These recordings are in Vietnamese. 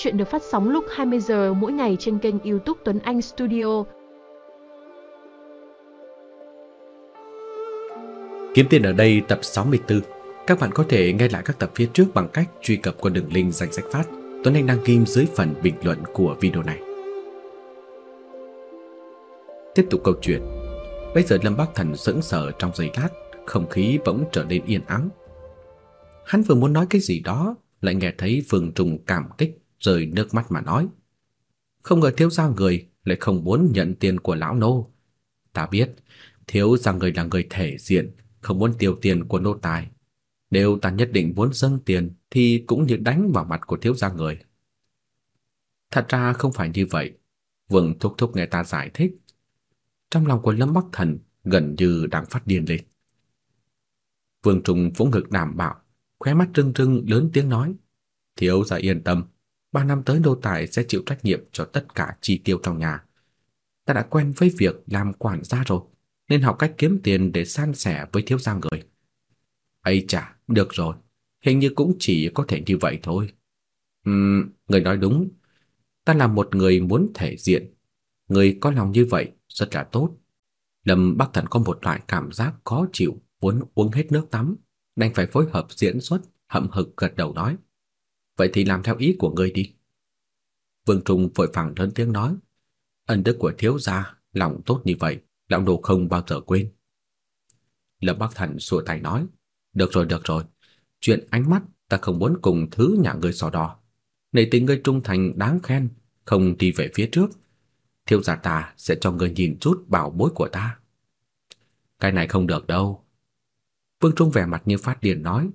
Chuyện được phát sóng lúc 20 giờ mỗi ngày trên kênh YouTube Tuấn Anh Studio. Kiếm tiền ở đây tập 64. Các bạn có thể nghe lại các tập phía trước bằng cách truy cập qua đường link danh sách phát Tuấn Anh đăng kim dưới phần bình luận của video này. Tiếp tục câu chuyện. Bây giờ Lâm Bắc Thần sững sờ trong giây lát, không khí bỗng trở nên yên ắng. Hắn vừa muốn nói cái gì đó, lại nghe thấy Vương Trùng cảm kích rơi nước mắt mà nói: "Không ngờ thiếu gia người lại không muốn nhận tiền của lão nô. Ta biết, thiếu gia người là người thể diện, không muốn tiêu tiền của nô tài. Nếu ta nhất định muốn dâng tiền thì cũng như đánh vào mặt của thiếu gia người." Thật ra không phải như vậy. Vương thúc thúc nghe ta giải thích. Trong lòng của Lâm Bắc Thần gần như đang phát điên lên. Vương Trung vỗ ngực đảm bảo, khóe mắt rưng rưng lớn tiếng nói: "Thiếu gia yên tâm, ba năm tới nô tài sẽ chịu trách nhiệm cho tất cả chi tiêu trong nhà. Ta đã quen với việc làm quản gia rồi, nên học cách kiếm tiền để san sẻ với thiếu gia người." "Ấy chà, được rồi, hình như cũng chỉ có thể như vậy thôi." "Ừm, người nói đúng, ta là một người muốn thể diện, người có lòng như vậy rất là tốt." Lâm Bắc Thần có một loại cảm giác khó chịu muốn uống hết nước tắm, đành phải phối hợp diễn xuất, hậm hực gật đầu nói: "Vậy thì làm theo ý của ngươi đi." Vương Trung vội vàng lớn tiếng nói: "Ân đức của thiếu gia, lòng tốt như vậy, lão đồ không bao giờ quên." Lâm Bắc Thần sủa tay nói: "Được rồi, được rồi, chuyện ánh mắt ta không muốn cùng thứ nhà ngươi so đo. này tình ngươi trung thành đáng khen, không đi về phía trước, thiếu gia ta sẽ cho ngươi nhìn chút bảo bối của ta." Cái này không được đâu, Vương Trung vẻ mặt như phát điên nói,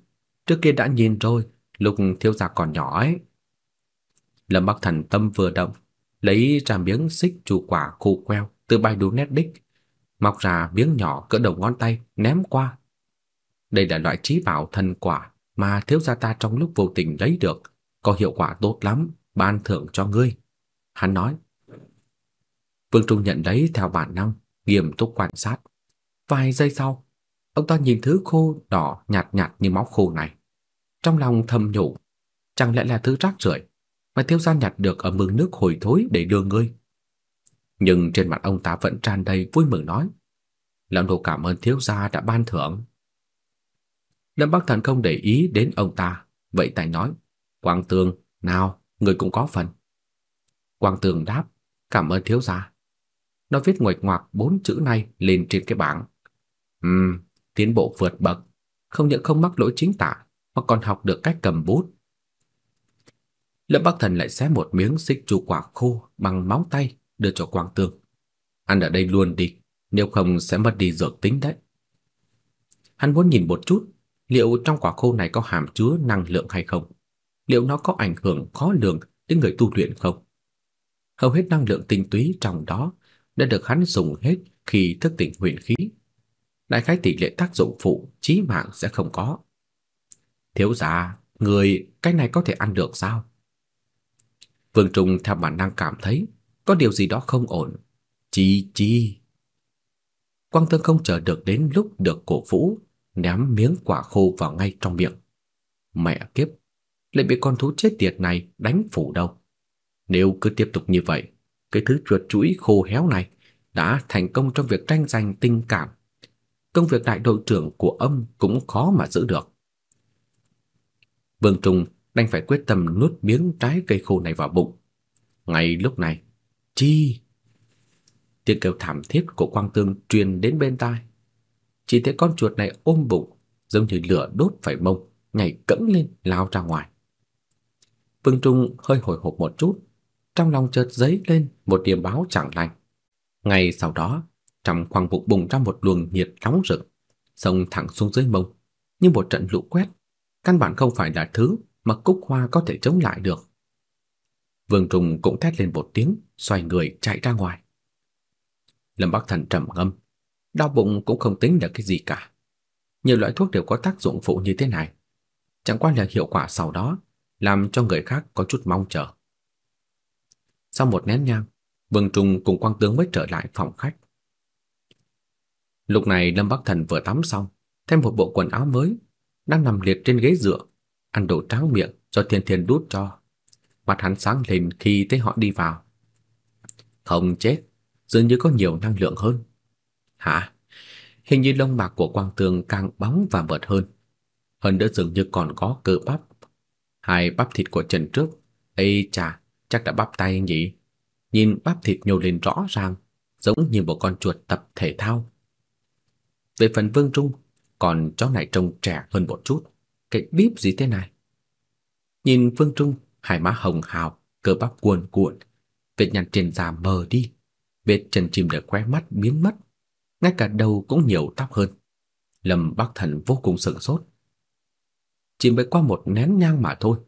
trước kia đã nhìn rồi, lúc thiếu gia còn nhỏ ấy. Lâm Bắc Thần tâm vừa động, lấy ra miếng xích chu quả khô queo từ bài đu nét đích, móc ra miếng nhỏ cỡ đầu ngón tay ném qua. Đây là loại trí bảo thần quả mà thiếu gia ta trong lúc vô tình lấy được, có hiệu quả tốt lắm, ban thưởng cho ngươi." Hắn nói. Vương Trung nhận lấy theo bản năng, nghiêm túc quan sát. Vài giây sau, Ông ta nhìn thứ khô đỏ nhạt nhạt như máu khô này, trong lòng thầm nhủ, chẳng lẽ là thứ rác rưởi mà thiếu gia nhặt được ở mương nước hồi thối để đưa ngươi. Nhưng trên mặt ông ta vẫn tràn đầy vui mừng nói, "Lão nô cảm ơn thiếu gia đã ban thưởng." Lâm Bắc Thần không để ý đến ông ta, vậy tay nói, "Quang Tường, nào, người cũng có phần." Quang Tường đáp, "Cảm ơn thiếu gia." Nó viết ngoạch ngoạc bốn chữ này lên trên cái bảng. "Ừm, tiến bộ vượt bậc, không những không mắc lỗi chính tả mà còn học được cách cầm bút. Lâm Bắc Thần lại xé một miếng xích chu quả khô bằng máu tay đưa cho Quang Tương. Ăn ở đây luôn đi, nếu không sẽ mất đi dược tính đấy. Hắn muốn nhìn một chút, liệu trong quả khô này có hàm chứa năng lượng hay không? Liệu nó có ảnh hưởng khó lường đến người tu luyện không? Hầu hết năng lượng tinh túy trong đó đã được hắn dùng hết khi thức tỉnh huyền khí đại khái tỷ lệ tác dụng phụ chí mạng sẽ không có. Thiếu gia, người cái này có thể ăn được sao? Vương Trung theo bản năng cảm thấy có điều gì đó không ổn. Chi chi. Quang Tương không chờ được đến lúc được cổ vũ, ném miếng quả khô vào ngay trong miệng. Mẹ kiếp, lại bị con thú chết tiệt này đánh phủ đâu. Nếu cứ tiếp tục như vậy, cái thứ chuột chuỗi khô héo này đã thành công trong việc tranh giành tình cảm công việc đại đội trưởng của ông cũng khó mà giữ được. Vương Trung đành phải quyết tâm nuốt miếng trái cây khô này vào bụng. Ngay lúc này, chi tiếng kêu thảm thiết của Quang Tương truyền đến bên tai. Chỉ thấy con chuột này ôm bụng, giống như lửa đốt phải mông, nhảy cẫng lên lao ra ngoài. Vương Trung hơi hồi hộp một chút, trong lòng chợt dấy lên một điểm báo chẳng lành. Ngay sau đó, trong khoang bụng bùng ra một luồng nhiệt nóng rực, xông thẳng xuống dưới mông, như một trận lũ quét, căn bản không phải là thứ mà Cúc Hoa có thể chống lại được. Vương Trùng cũng thét lên một tiếng, xoay người chạy ra ngoài. Lâm Bắc Thần trầm ngâm, đau bụng cũng không tính là cái gì cả. Nhiều loại thuốc đều có tác dụng phụ như thế này, chẳng qua là hiệu quả sau đó làm cho người khác có chút mong chờ. Sau một nén nhang, Vương Trùng cùng Quang Tướng mới trở lại phòng khách. Lúc này Lâm Bắc Thần vừa tắm xong, thêm một bộ quần áo mới, đang nằm liệt trên ghế dựa, ăn đồ tráng miệng do Thiên Thiên đút cho. mặt hắn sáng lên khi thấy họ đi vào. Không chết, dường như có nhiều năng lượng hơn. Hả? Hình như lông mạc của Quang Tường càng bóng và mượt hơn. Hơn nữa dường như còn có cơ bắp. Hai bắp thịt của Trần trước, ây chà, chắc đã bắp tay nhỉ? Nhìn bắp thịt nhô lên rõ ràng, giống như một con chuột tập thể thao. Về phần Vương Trung, còn chó này trông trẻ hơn một chút. Cái bíp gì thế này? Nhìn phương Trung, hai má hồng hào, cơ bắp cuồn cuộn, vết nhăn trên da mờ đi, vết chân chim để khóe mắt biến mất, ngay cả đầu cũng nhiều tóc hơn. Lâm Bắc Thần vô cùng sửng sốt. Chỉ mới qua một nén nhang mà thôi,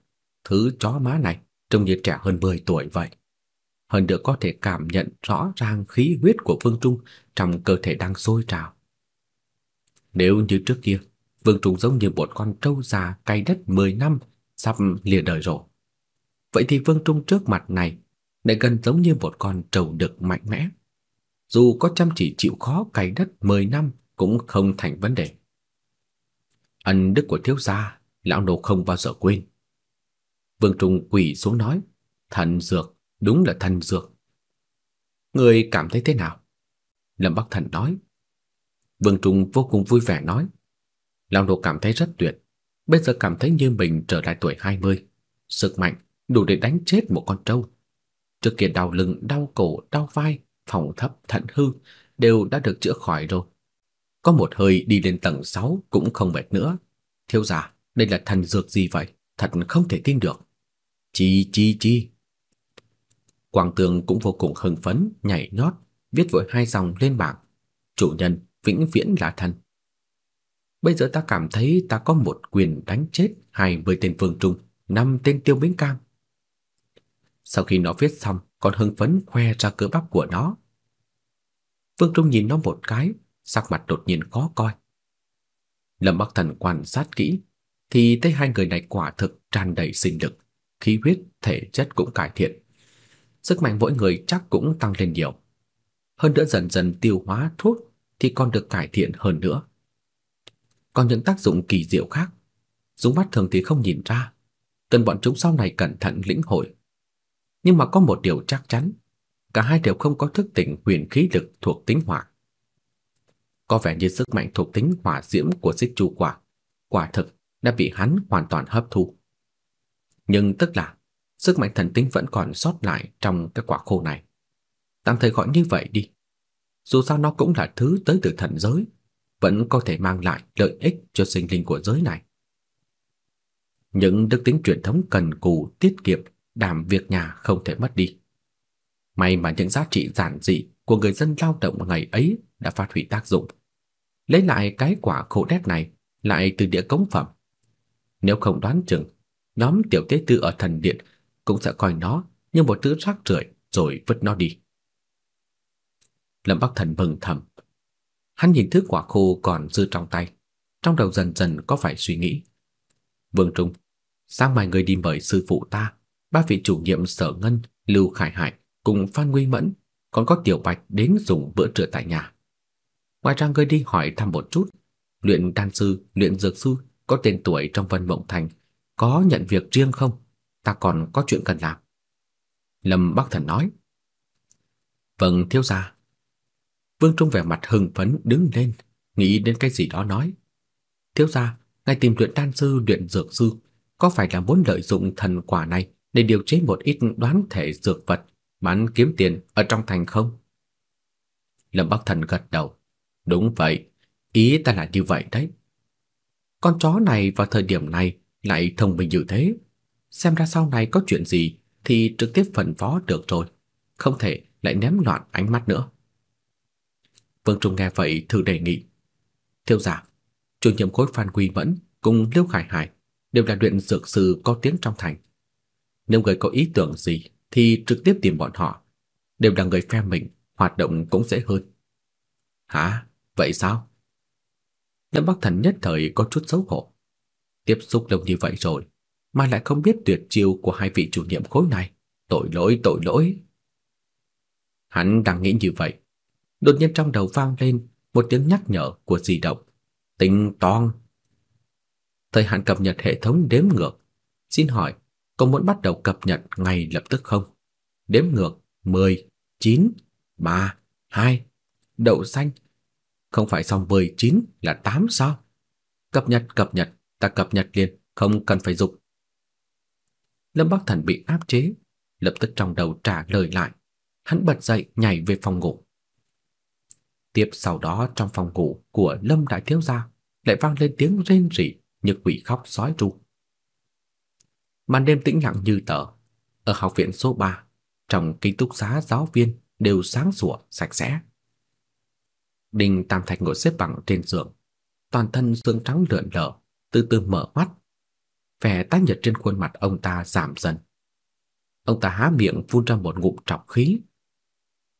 thứ chó má này trông như trẻ hơn 10 tuổi vậy. Hơn được có thể cảm nhận rõ ràng khí huyết của phương Trung trong cơ thể đang sôi trào. Nếu như trước kia, Vương Trung giống như một con trâu già cày đất 10 năm, sắp lìa đời rồi. Vậy thì Vương Trung trước mặt này lại gần giống như một con trâu đực mạnh mẽ. Dù có chăm chỉ chịu khó cày đất 10 năm cũng không thành vấn đề. Ân đức của thiếu gia, lão nô không bao giờ quên. Vương Trung quỳ xuống nói, thần dược, đúng là thần dược. Người cảm thấy thế nào? Lâm Bắc Thần nói. Vương Trung vô cùng vui vẻ nói, lão đồ cảm thấy rất tuyệt, bây giờ cảm thấy như mình trở lại tuổi 20, sức mạnh đủ để đánh chết một con trâu. Trước kia đau lưng, đau cổ, đau vai, phòng thấp, thận hư đều đã được chữa khỏi rồi. Có một hơi đi lên tầng 6 cũng không mệt nữa. Thiếu gia, đây là thần dược gì vậy? Thật không thể tin được. Chi chi chi. Quang Tường cũng vô cùng hưng phấn, nhảy nhót, viết vội hai dòng lên bảng. Chủ nhân vĩnh viễn là thần. Bây giờ ta cảm thấy ta có một quyền đánh chết hai mươi tên phương trung, năm tên tiêu bính cam. Sau khi nó viết xong, còn hưng phấn khoe ra cơ bắp của nó. Phương Trung nhìn nó một cái, sắc mặt đột nhiên khó coi. Lâm Bắc Thần quan sát kỹ, thì thấy hai người này quả thực tràn đầy sinh lực, khí huyết, thể chất cũng cải thiện. Sức mạnh mỗi người chắc cũng tăng lên nhiều. Hơn nữa dần dần tiêu hóa thuốc thì còn được cải thiện hơn nữa. Còn những tác dụng kỳ diệu khác, dùng mắt thường thì không nhìn ra, cần bọn chúng sau này cẩn thận lĩnh hội nhưng mà có một điều chắc chắn, cả hai đều không có thức tỉnh huyền khí lực thuộc tính hỏa. Có vẻ như sức mạnh thuộc tính hỏa diễm của xích chu quả, quả thực đã bị hắn hoàn toàn hấp thu. Nhưng tức là sức mạnh thần tính vẫn còn sót lại trong cái quả khô này. Tạm thời gọi như vậy đi. Dù sao nó cũng là thứ tới từ thần giới, vẫn có thể mang lại lợi ích cho sinh linh của giới này. Những đức tính truyền thống cần cù, tiết kiệm đảm việc nhà không thể mất đi. May mà những giá trị giản dị của người dân lao động ngày ấy đã phát huy tác dụng. Lấy lại cái quả khổ đét này lại từ địa cống phẩm. Nếu không đoán chừng, nhóm tiểu tế tư ở thần điện cũng sẽ coi nó như một thứ rác rưởi rồi vứt nó đi. Lâm Bắc Thần mừng thầm. Hắn nhìn thứ quả khô còn dư trong tay, trong đầu dần dần có phải suy nghĩ. Vương Trung, sáng mai người đi mời sư phụ ta ba vị chủ nhiệm Sở Ngân, Lưu Khải Hải cùng Phan Nguy Mẫn, còn có Tiểu Bạch đến dùng bữa trưa tại nhà. Ngoài ra ngươi đi hỏi thăm một chút, luyện đan sư, luyện dược sư có tên tuổi trong Vân Mộng Thành, có nhận việc riêng không? Ta còn có chuyện cần làm. Lâm Bắc Thần nói. Vâng, thiếu gia. Vương Trung vẻ mặt hưng phấn đứng lên, nghĩ đến cái gì đó nói. Thiếu gia, ngài tìm luyện đan sư, luyện dược sư, có phải là muốn lợi dụng thần quả này để điều chế một ít đoán thể dược vật bán kiếm tiền ở trong thành không? Lâm Bắc Thần gật đầu. Đúng vậy, ý ta là như vậy đấy. Con chó này vào thời điểm này lại thông minh như thế, xem ra sau này có chuyện gì thì trực tiếp phân phó được rồi, không thể lại ném loạn ánh mắt nữa. Vương Trung nghe vậy thử đề nghị. Thiếu giả chủ nhiệm khối Phan Quy Mẫn cùng Liêu Khải Hải đều là luyện dược sư có tiếng trong thành. Nếu người có ý tưởng gì thì trực tiếp tìm bọn họ, đều là người phe mình, hoạt động cũng dễ hơn. Hả? Vậy sao? Lâm Bắc Thần nhất thời có chút xấu hổ. Tiếp xúc lâu như vậy rồi, mà lại không biết tuyệt chiêu của hai vị chủ nhiệm khối này, tội lỗi tội lỗi. Hắn đang nghĩ như vậy, đột nhiên trong đầu vang lên một tiếng nhắc nhở của di động. Tính toang. Thời hạn cập nhật hệ thống đếm ngược. Xin hỏi, có muốn bắt đầu cập nhật ngay lập tức không? Đếm ngược 10, 9, 3, 2, đậu xanh. Không phải xong 19 là 8 sao? Cập nhật, cập nhật, ta cập nhật liền, không cần phải dục. Lâm Bắc Thần bị áp chế, lập tức trong đầu trả lời lại. Hắn bật dậy nhảy về phòng ngủ. Tiếp sau đó trong phòng ngủ của Lâm Đại Thiếu Gia lại vang lên tiếng rên rỉ như quỷ khóc sói tru. Màn đêm tĩnh lặng như tờ. Ở học viện số 3, trong ký túc xá giáo viên đều sáng sủa, sạch sẽ. Đinh Tam Thạch ngồi xếp bằng trên giường, toàn thân xương trắng lượn lờ, từ từ mở mắt. Vẻ tái nhợt trên khuôn mặt ông ta giảm dần. Ông ta há miệng phun ra một ngụm trọc khí.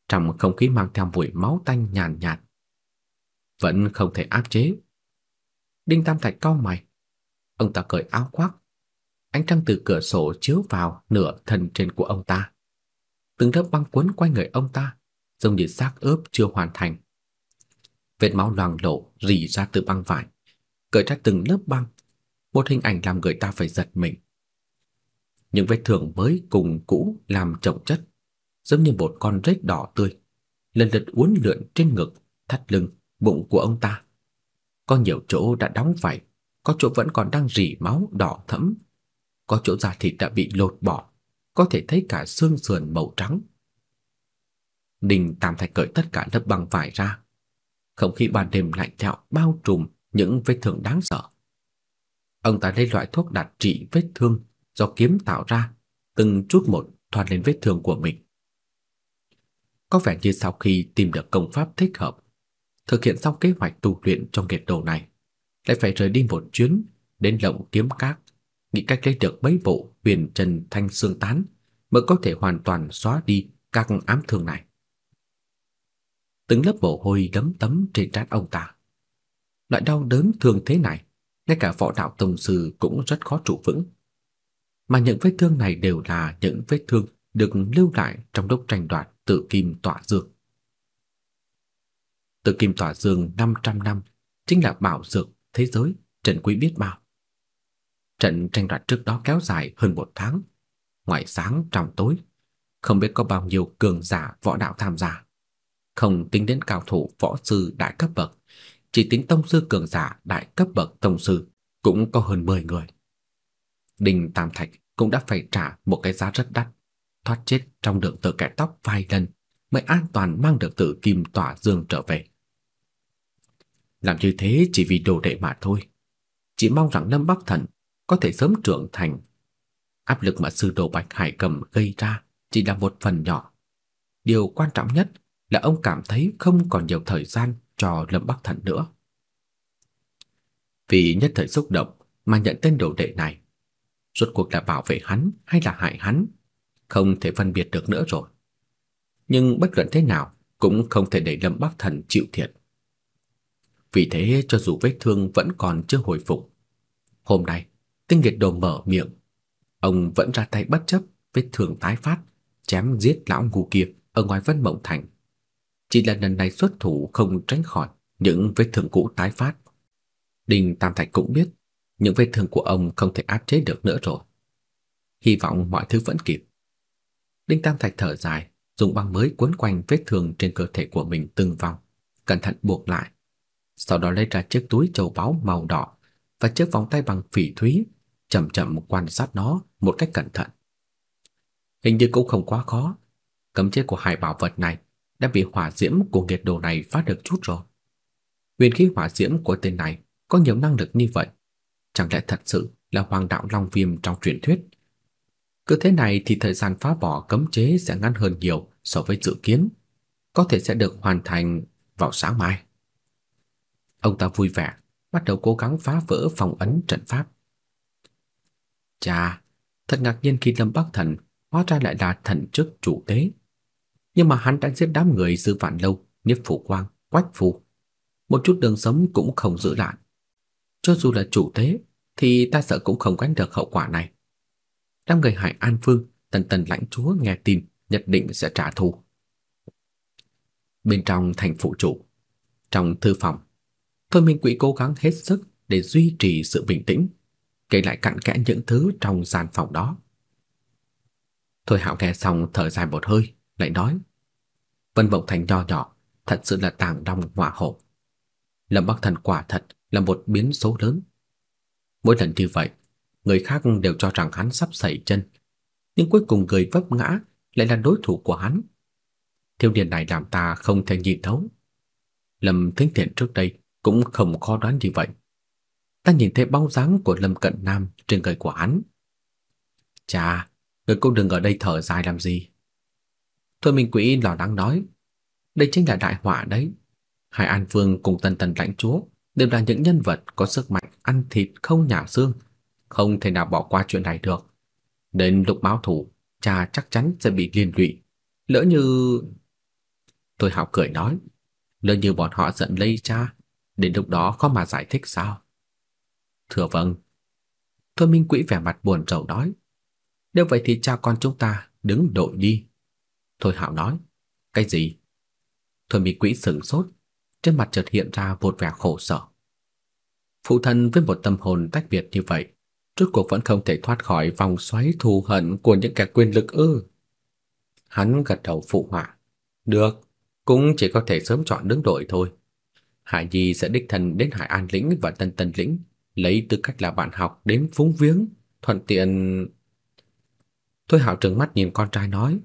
Trong không khí mang theo mùi máu tanh nhàn nhạt, Vẫn không thể áp chế. Đinh Tam Thạch cau mày. Ông ta cởi áo khoác. Ánh trăng từ cửa sổ chiếu vào nửa thân trên của ông ta. Từng lớp băng quấn quanh người ông ta, giống như xác ướp chưa hoàn thành. Vết máu loang lổ rỉ ra từ băng vải, cởi ra từng lớp băng, một hình ảnh làm người ta phải giật mình. Những vết thương mới cùng cũ làm chồng chất, giống như một con rết đỏ tươi, lần lượt uốn lượn trên ngực, thắt lưng, bụng của ông ta. Có nhiều chỗ đã đóng vảy, có chỗ vẫn còn đang rỉ máu đỏ thẫm, có chỗ da thịt đã bị lột bỏ, có thể thấy cả xương sườn màu trắng. Đình Tam Thạch cởi tất cả lớp băng vải ra. Không khí ban đêm lạnh lẽo bao trùm những vết thương đáng sợ. Ông ta lấy loại thuốc đặc trị vết thương do kiếm tạo ra, từng chút một thoa lên vết thương của mình. Có vẻ như sau khi tìm được công pháp thích hợp, thực hiện xong kế hoạch tu luyện trong nghiệt đồ này, lại phải rời đi một chuyến đến lộng kiếm các, nghĩ cách lấy được mấy bộ huyền trần thanh xương tán mới có thể hoàn toàn xóa đi các ám thương này. Từng lớp mồ hôi đấm tấm trên trán ông ta. Loại đau đớn thường thế này, ngay cả võ đạo tông sư cũng rất khó trụ vững. Mà những vết thương này đều là những vết thương được lưu lại trong lúc tranh đoạt tự kim tỏa dược, Tự kim Tỏa dương 500 năm chính là bảo dược thế giới trần quý biết bao. Trận tranh đoạt trước đó kéo dài hơn một tháng, ngoài sáng trong tối, không biết có bao nhiêu cường giả võ đạo tham gia. Không tính đến cao thủ võ sư đại cấp bậc, chỉ tính tông sư cường giả đại cấp bậc tông sư cũng có hơn 10 người. Đinh Tam Thạch cũng đã phải trả một cái giá rất đắt, thoát chết trong đường tự kẻ tóc vài lần mới an toàn mang được tự kim tỏa dương trở về. Làm như thế chỉ vì đồ đệ mà thôi. Chỉ mong rằng Lâm Bắc Thần có thể sớm trưởng thành. Áp lực mà sư đồ Bạch Hải Cầm gây ra chỉ là một phần nhỏ. Điều quan trọng nhất là ông cảm thấy không còn nhiều thời gian cho Lâm Bắc Thần nữa. Vì nhất thời xúc động mà nhận tên đồ đệ này, rốt cuộc là bảo vệ hắn hay là hại hắn, không thể phân biệt được nữa rồi. Nhưng bất luận thế nào cũng không thể để Lâm Bắc Thần chịu thiệt. Vì thế cho dù vết thương vẫn còn chưa hồi phục, hôm nay Tinh Nghiệt Đồ mở miệng, ông vẫn ra tay bất chấp vết thương tái phát, chém giết lão ngu kia ở ngoài Vân Mộng Thành. Chỉ là lần này xuất thủ không tránh khỏi những vết thương cũ tái phát. Đinh Tam Thạch cũng biết, những vết thương của ông không thể áp chế được nữa rồi. Hy vọng mọi thứ vẫn kịp. Đinh Tam Thạch thở dài, dùng băng mới quấn quanh vết thương trên cơ thể của mình từng vòng, cẩn thận buộc lại. Sau đó lấy ra chiếc túi châu báu màu đỏ và chiếc vòng tay bằng phỉ thúy chậm chậm quan sát nó một cách cẩn thận. Hình như cũng không quá khó, cấm chế của hai bảo vật này đã bị hỏa diễm của nghiệt đồ này phá được chút rồi. Huyền khí hỏa diễm của tên này có nhiều năng lực như vậy, chẳng lẽ thật sự là hoàng đạo long viêm trong truyền thuyết? Cứ thế này thì thời gian phá bỏ cấm chế sẽ ngắn hơn nhiều so với dự kiến, có thể sẽ được hoàn thành vào sáng mai. Ông ta vui vẻ, bắt đầu cố gắng phá vỡ phòng ấn trận pháp. Chà, thật ngạc nhiên khi Lâm Bắc Thần hóa ra lại là thần chức chủ tế. Nhưng mà hắn đã giết đám người dư vạn lâu, nhiếp Phủ Quang, Quách Phù. Một chút đường sống cũng không giữ lại. Cho dù là chủ tế, thì ta sợ cũng không gánh được hậu quả này. Đám người hại An Phương, tần tần lãnh chúa nghe tin nhất định sẽ trả thù. Bên trong thành phụ chủ, trong thư phòng, Thôi Minh Quỷ cố gắng hết sức để duy trì sự bình tĩnh, kể lại cặn kẽ những thứ trong gian phòng đó, Thôi Hạo nghe xong thở dài một hơi, lại nói: Vân Vọng Thành nho nhỏ, thật sự là tàng long hỏa hổ. Lâm Bắc Thần quả thật là một biến số lớn. Mỗi lần như vậy, người khác đều cho rằng hắn sắp sẩy chân, nhưng cuối cùng người vấp ngã lại là đối thủ của hắn. Thiếu niên này làm ta không thể nhìn thấu. Lâm Thính Thiện trước đây cũng không khó đoán như vậy. Ta nhìn thấy bóng dáng của Lâm Cận Nam trên người của hắn. Chà, người cô đừng ở đây thở dài làm gì. Thôi Minh Quỹ lo lắng nói, đây chính là đại họa đấy. Hải An Vương cùng Tần Tần lãnh chúa đều là những nhân vật có sức mạnh ăn thịt không nhả xương, không thể nào bỏ qua chuyện này được. Đến lúc báo thủ, cha chắc chắn sẽ bị liên lụy. Lỡ như... Tôi hạo cười nói, lỡ như bọn họ giận lấy cha, đến lúc đó khó mà giải thích sao? Thưa vâng. Thôi Minh Quỹ vẻ mặt buồn rầu nói, nếu vậy thì cha con chúng ta đứng đội đi. Thôi hạo nói, cái gì? Thôi Minh Quỹ sững sốt, trên mặt chợt hiện ra một vẻ khổ sở. Phụ thân với một tâm hồn tách biệt như vậy, rốt cuộc vẫn không thể thoát khỏi vòng xoáy thù hận của những kẻ quyền lực ư? Hắn gật đầu phụ họa. Được, cũng chỉ có thể sớm chọn đứng đội thôi. Hải Nhi sẽ đích thân đến Hải An lĩnh và Tân Tân lĩnh, lấy tư cách là bạn học đến phúng viếng, thuận tiện. Thôi Hạo trừng mắt nhìn con trai nói,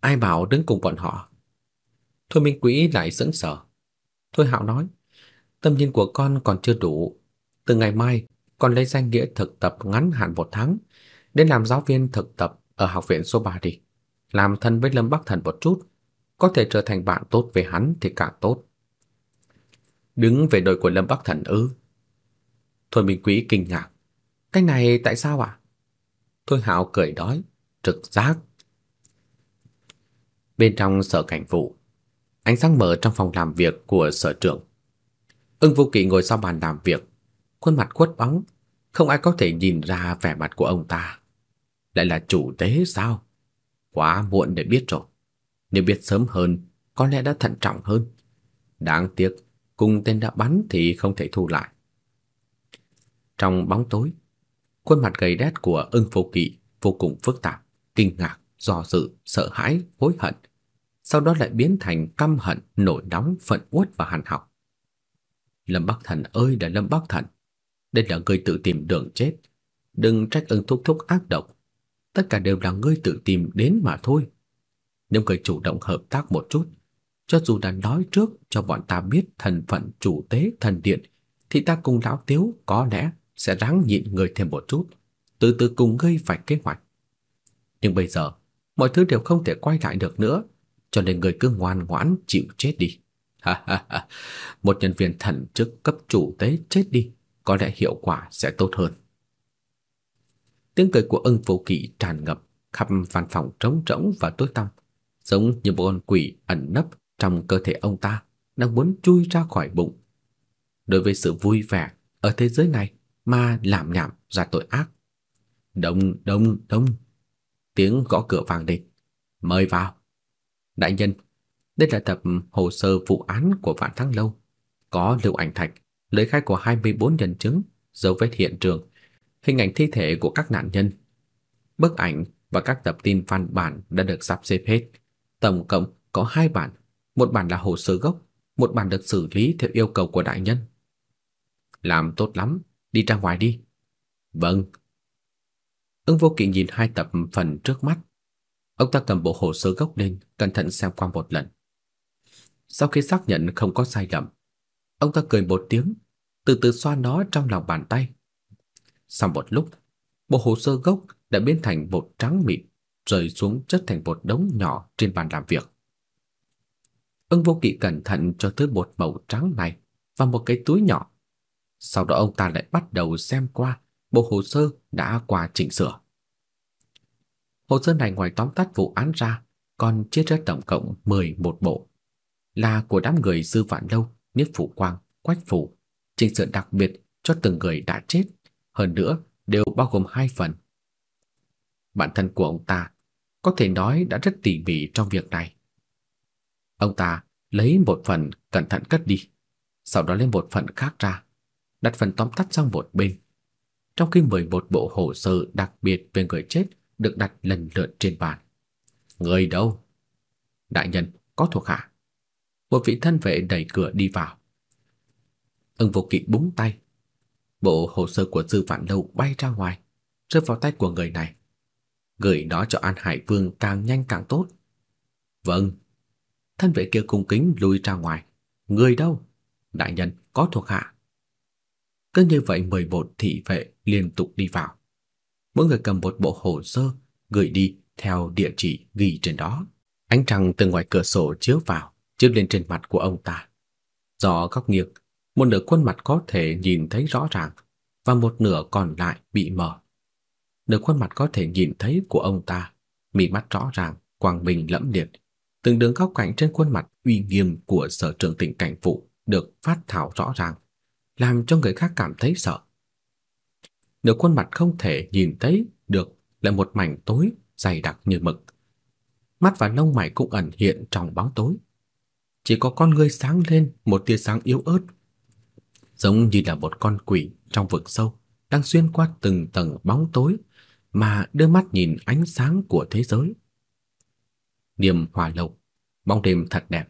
ai bảo đứng cùng bọn họ? Thôi Minh Quý lại sững sờ. Thôi Hạo nói, tâm nhìn của con còn chưa đủ, từ ngày mai còn lấy danh nghĩa thực tập ngắn hạn một tháng, đến làm giáo viên thực tập ở học viện số 3 đi. Làm thân với Lâm Bắc Thần một chút, có thể trở thành bạn tốt với hắn thì càng tốt. Đứng về đội của Lâm Bắc Thần ư? Thôi Minh Quý kinh ngạc. Cái này tại sao ạ? Thôi Hạo cười đói, trực giác. Bên trong sở cảnh vụ, ánh sáng mở trong phòng làm việc của sở trưởng. Ưng Vô Kỵ ngồi sau bàn làm việc, khuôn mặt khuất bóng, không ai có thể nhìn ra vẻ mặt của ông ta. Lại là chủ tế sao? Quá muộn để biết rồi. Nếu biết sớm hơn, có lẽ đã thận trọng hơn. Đáng tiếc, cùng tên đã bắn thì không thể thu lại. Trong bóng tối, khuôn mặt gầy đét của ưng phổ kỵ vô cùng phức tạp, kinh ngạc, do dự, sợ hãi, hối hận. Sau đó lại biến thành căm hận, nổi nóng, phận uất và hằn học. Lâm Bắc Thần ơi là Lâm Bắc Thần, đây là ngươi tự tìm đường chết. Đừng trách ưng thúc thúc ác độc. Tất cả đều là ngươi tự tìm đến mà thôi. Nếu ngươi chủ động hợp tác một chút, cho dù đã nói trước cho bọn ta biết thân phận chủ tế thần điện, thì ta cùng lão tiếu có lẽ sẽ ráng nhịn ngươi thêm một chút, từ từ cùng ngươi vạch kế hoạch. Nhưng bây giờ, mọi thứ đều không thể quay lại được nữa, cho nên ngươi cứ ngoan ngoãn chịu chết đi. Ha ha ha, một nhân viên thần chức cấp chủ tế chết đi, có lẽ hiệu quả sẽ tốt hơn. Tiếng cười của ưng vô kỵ tràn ngập khắp văn phòng trống rỗng và tối tăm, giống như một con quỷ ẩn nấp trong cơ thể ông ta đang muốn chui ra khỏi bụng. Đối với sự vui vẻ ở thế giới này mà làm nhảm ra tội ác. Đông, đông, đông. Tiếng gõ cửa vang lên. Mời vào. Đại nhân, đây là tập hồ sơ vụ án của Vạn Thắng Lâu. Có lưu ảnh thạch, lời khai của 24 nhân chứng, dấu vết hiện trường, hình ảnh thi thể của các nạn nhân. Bức ảnh và các tập tin văn bản đã được sắp xếp hết. Tổng cộng có hai bản, một bản là hồ sơ gốc, một bản được xử lý theo yêu cầu của đại nhân. Làm tốt lắm, đi ra ngoài đi. Vâng. ứng vô kỵ nhìn hai tập phần trước mắt. Ông ta cầm bộ hồ sơ gốc lên, cẩn thận xem qua một lần. Sau khi xác nhận không có sai lầm, ông ta cười một tiếng, từ từ xoa nó trong lòng bàn tay. Sau một lúc, bộ hồ sơ gốc đã biến thành bột trắng mịn, rơi xuống chất thành bột đống nhỏ trên bàn làm việc. Ưng Vô Kỵ cẩn thận cho thứ bột màu trắng này vào một cái túi nhỏ. Sau đó ông ta lại bắt đầu xem qua bộ hồ sơ đã qua chỉnh sửa. Hồ sơ này ngoài tóm tắt vụ án ra, còn chia ra tổng cộng 11 bộ, là của đám người Dư Vạn Lâu, niếp Phủ Quang, Quách Phủ, trình sự đặc biệt cho từng người đã chết, hơn nữa đều bao gồm hai phần. Bản thân của ông ta có thể nói đã rất tỉ mỉ trong việc này. Ông ta lấy một phần cẩn thận cất đi, sau đó lấy một phần khác ra, đặt phần tóm tắt sang một bên. Trong khi 11 bộ hồ sơ đặc biệt về người chết được đặt lần lượt trên bàn, Người đâu? Đại nhân, có thuộc hạ. Một vị thân vệ đẩy cửa đi vào. Ưng vô kỵ búng tay. Bộ hồ sơ của Dư Vạn Lâu bay ra ngoài, rơi vào tay của người này. Gửi đó cho An Hải Vương càng nhanh càng tốt. Vâng. Thân vệ kia cung kính lùi ra ngoài. Người đâu? Đại nhân, có thuộc hạ. Cứ như vậy mười một thị vệ liên tục đi vào. Mỗi người cầm một bộ hồ sơ gửi đi theo địa chỉ ghi trên đó. Ánh trăng từ ngoài cửa sổ chiếu vào, chiếu lên trên mặt của ông ta. Do góc nghiêng, một nửa khuôn mặt có thể nhìn thấy rõ ràng và một nửa còn lại bị mờ. Nửa khuôn mặt có thể nhìn thấy của ông ta, mí mắt rõ ràng, quang minh lẫm liệt. Từng đường góc cạnh trên khuôn mặt uy nghiêm của sở trưởng tỉnh cảnh vụ được phát thảo rõ ràng, làm cho người khác cảm thấy sợ. Nửa khuôn mặt không thể nhìn thấy được là một mảnh tối dày đặc như mực. Mắt và lông mày cũng ẩn hiện trong bóng tối. Chỉ có con ngươi sáng lên một tia sáng yếu ớt, giống như là một con quỷ trong vực sâu đang xuyên qua từng tầng bóng tối mà đưa mắt nhìn ánh sáng của thế giới. Niềm hòa lộc, bóng đêm thật đẹp.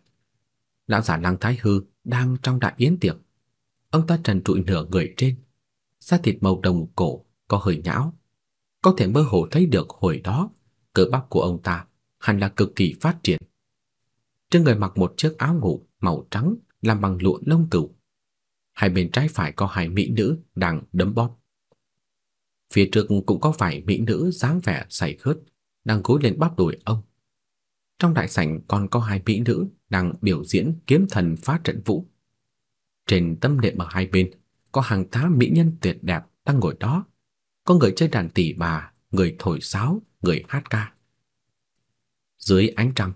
Lão giả Lăng Thái Hư đang trong đại yến tiệc. Ông ta trần trụi nửa người trên, da thịt màu đồng cổ có hơi nhão, có thể mơ hồ thấy được hồi đó cơ bắp của ông ta hẳn là cực kỳ phát triển. Trên người mặc một chiếc áo ngủ màu trắng làm bằng lụa lông cừu. Hai bên trái phải có hai mỹ nữ đang đấm bóp. Phía trước cũng có vài mỹ nữ dáng vẻ say khướt đang gối lên bắp đùi ông. Trong đại sảnh còn có hai mỹ nữ đang biểu diễn kiếm thần phá trận vũ. Trên tâm đệm ở hai bên có hàng tá mỹ nhân tuyệt đẹp đang ngồi đó. Có người chơi đàn tỳ bà, người thổi sáo, người hát ca. Dưới ánh trăng,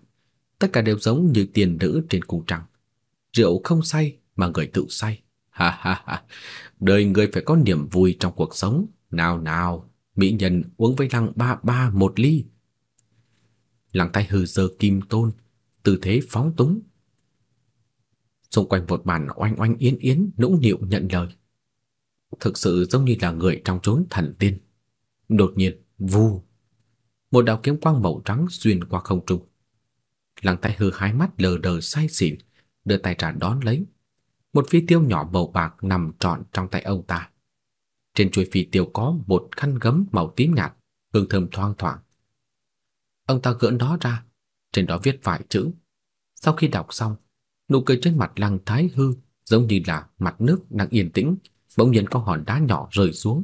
tất cả đều giống như tiền nữ trên cung trăng. Rượu không say mà người tự say. Ha ha ha. Đời người phải có niềm vui trong cuộc sống. Nào nào, mỹ nhân uống với lăng ba ba một ly. Lăng tay hừ giờ kim tôn, tư thế phóng túng. Xung quanh một bàn oanh oanh yến yến nũng nịu nhận lời. Thực sự giống như là người trong chốn thần tiên. Đột nhiên, vu một đạo kiếm quang màu trắng xuyên qua không trung. Lăng Thái Hư hai mắt lờ đờ say xỉn, đưa tay ra đón lấy. Một phi tiêu nhỏ màu bạc nằm trọn trong tay ông ta. Trên chuôi phi tiêu có một khăn gấm màu tím nhạt, hương thơm thoang thoảng. Ông ta gỡ nó ra, trên đó viết vài chữ. Sau khi đọc xong, nụ cười trên mặt Lăng Thái Hư giống như là mặt nước đang yên tĩnh, bỗng nhiên có hòn đá nhỏ rơi xuống,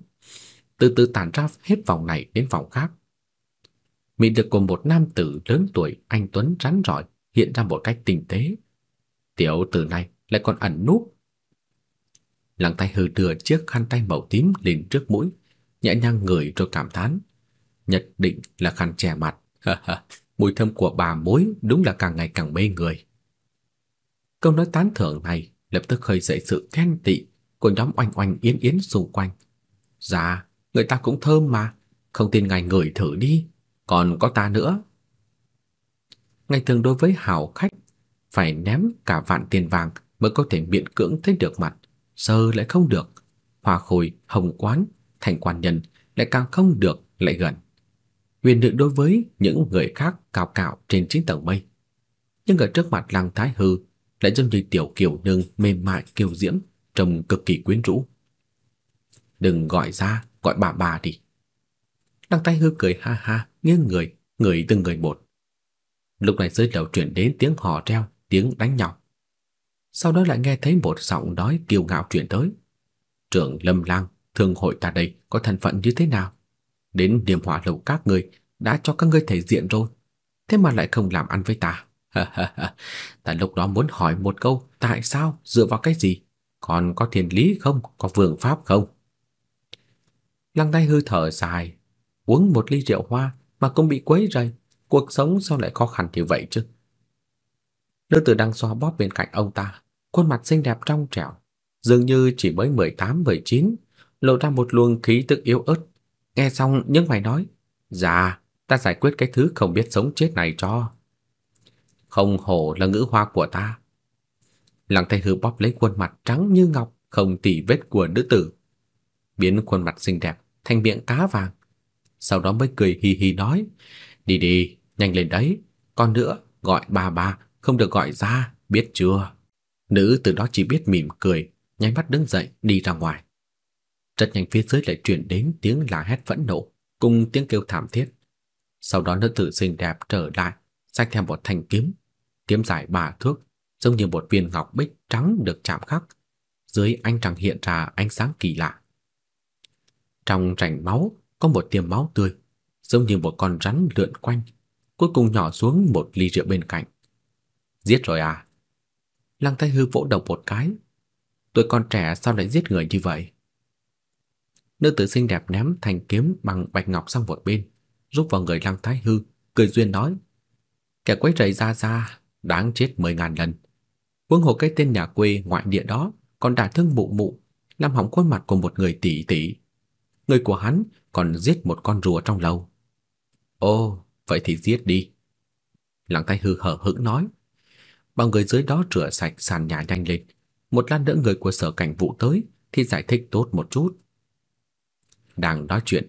từ từ tản ra hết vòng này đến vòng khác. Mỹ được của một nam tử lớn tuổi anh tuấn rắn rỏi hiện ra một cách tinh tế. Tiểu tử này lại còn ẩn núp. Lăng tay hừ đưa chiếc khăn tay màu tím lên trước mũi, nhẹ nhàng ngửi rồi cảm thán. Nhất định là khăn che mặt. Mùi thơm của bà mối đúng là càng ngày càng mê người. Câu nói tán thưởng này lập tức khơi dậy sự khen tị của nhóm oanh oanh yến yến xung quanh. Dạ, người ta cũng thơm mà, không tin ngài ngửi thử đi còn có ta nữa. Ngày thường đối với hảo khách, phải ném cả vạn tiền vàng mới có thể miễn cưỡng thấy được mặt, sơ lại không được. Hoa khôi, hồng quán, thành quan nhân lại càng không được lại gần. Huyền được đối với những người khác cao cao trên chín tầng mây. Nhưng ở trước mặt Lăng Thái Hư lại giống như tiểu kiều nương mềm mại kiều diễm, trông cực kỳ quyến rũ. Đừng gọi ra, gọi bà bà đi. Lăng tay Hư cười ha ha, nghiêng người, người từng người một. Lúc này dưới lầu chuyển đến tiếng hò reo, tiếng đánh nhau. Sau đó lại nghe thấy một giọng nói kiêu ngạo truyền tới. Trưởng Lâm Lang, thương hội ta đây có thân phận như thế nào? Đến điểm hỏa lầu các người đã cho các ngươi thể diện rồi, thế mà lại không làm ăn với ta. ta lúc đó muốn hỏi một câu, tại sao, dựa vào cái gì? Còn có thiên lý không, có vương pháp không? Lăng tay hư thở dài, uống một ly rượu hoa mà cũng bị quấy rầy, cuộc sống sao lại khó khăn như vậy chứ? Nữ tử đang xoa bóp bên cạnh ông ta, khuôn mặt xinh đẹp trong trẻo, dường như chỉ mới 18, 19, lộ ra một luồng khí tức yếu ớt. Nghe xong những mày nói, "Dạ, ta giải quyết cái thứ không biết sống chết này cho." Không hổ là ngữ hoa của ta. Lăng Thanh Hư bóp lấy khuôn mặt trắng như ngọc, không tì vết của nữ tử, biến khuôn mặt xinh đẹp thành miệng cá vàng, sau đó mới cười hì hì nói, "Đi đi, Nhanh lên đấy, còn nữa, gọi bà bà, không được gọi ra, biết chưa? Nữ từ đó chỉ biết mỉm cười, nháy mắt đứng dậy đi ra ngoài. Rất nhanh phía dưới lại truyền đến tiếng la hét phẫn nộ cùng tiếng kêu thảm thiết. Sau đó nữ tử xinh đẹp trở lại, xách theo một thanh kiếm, kiếm dài ba thước, giống như một viên ngọc bích trắng được chạm khắc. Dưới ánh trăng hiện ra ánh sáng kỳ lạ. Trong rảnh máu có một tia máu tươi, giống như một con rắn lượn quanh, cuối cùng nhỏ xuống một ly rượu bên cạnh. Giết rồi à? Lăng Thái Hư vỗ đầu một cái. Tuổi con trẻ sao lại giết người như vậy? Nữ tử xinh đẹp ném thanh kiếm bằng bạch ngọc sang một bên, rút vào người Lăng Thái Hư, cười duyên nói: "Kẻ quấy rầy ra ra, đáng chết mười ngàn lần. Huống hồ cái tên nhà quê ngoại địa đó còn đả thương mụ mụ, làm hỏng khuôn mặt của một người tỷ tỷ. Người của hắn còn giết một con rùa trong lầu." "Ồ, vậy thì giết đi." Lăng Thái Hư hở hững nói. Bao người dưới đó rửa sạch sàn nhà nhanh lên, một lát nữa người của sở cảnh vụ tới thì giải thích tốt một chút. Đang nói chuyện,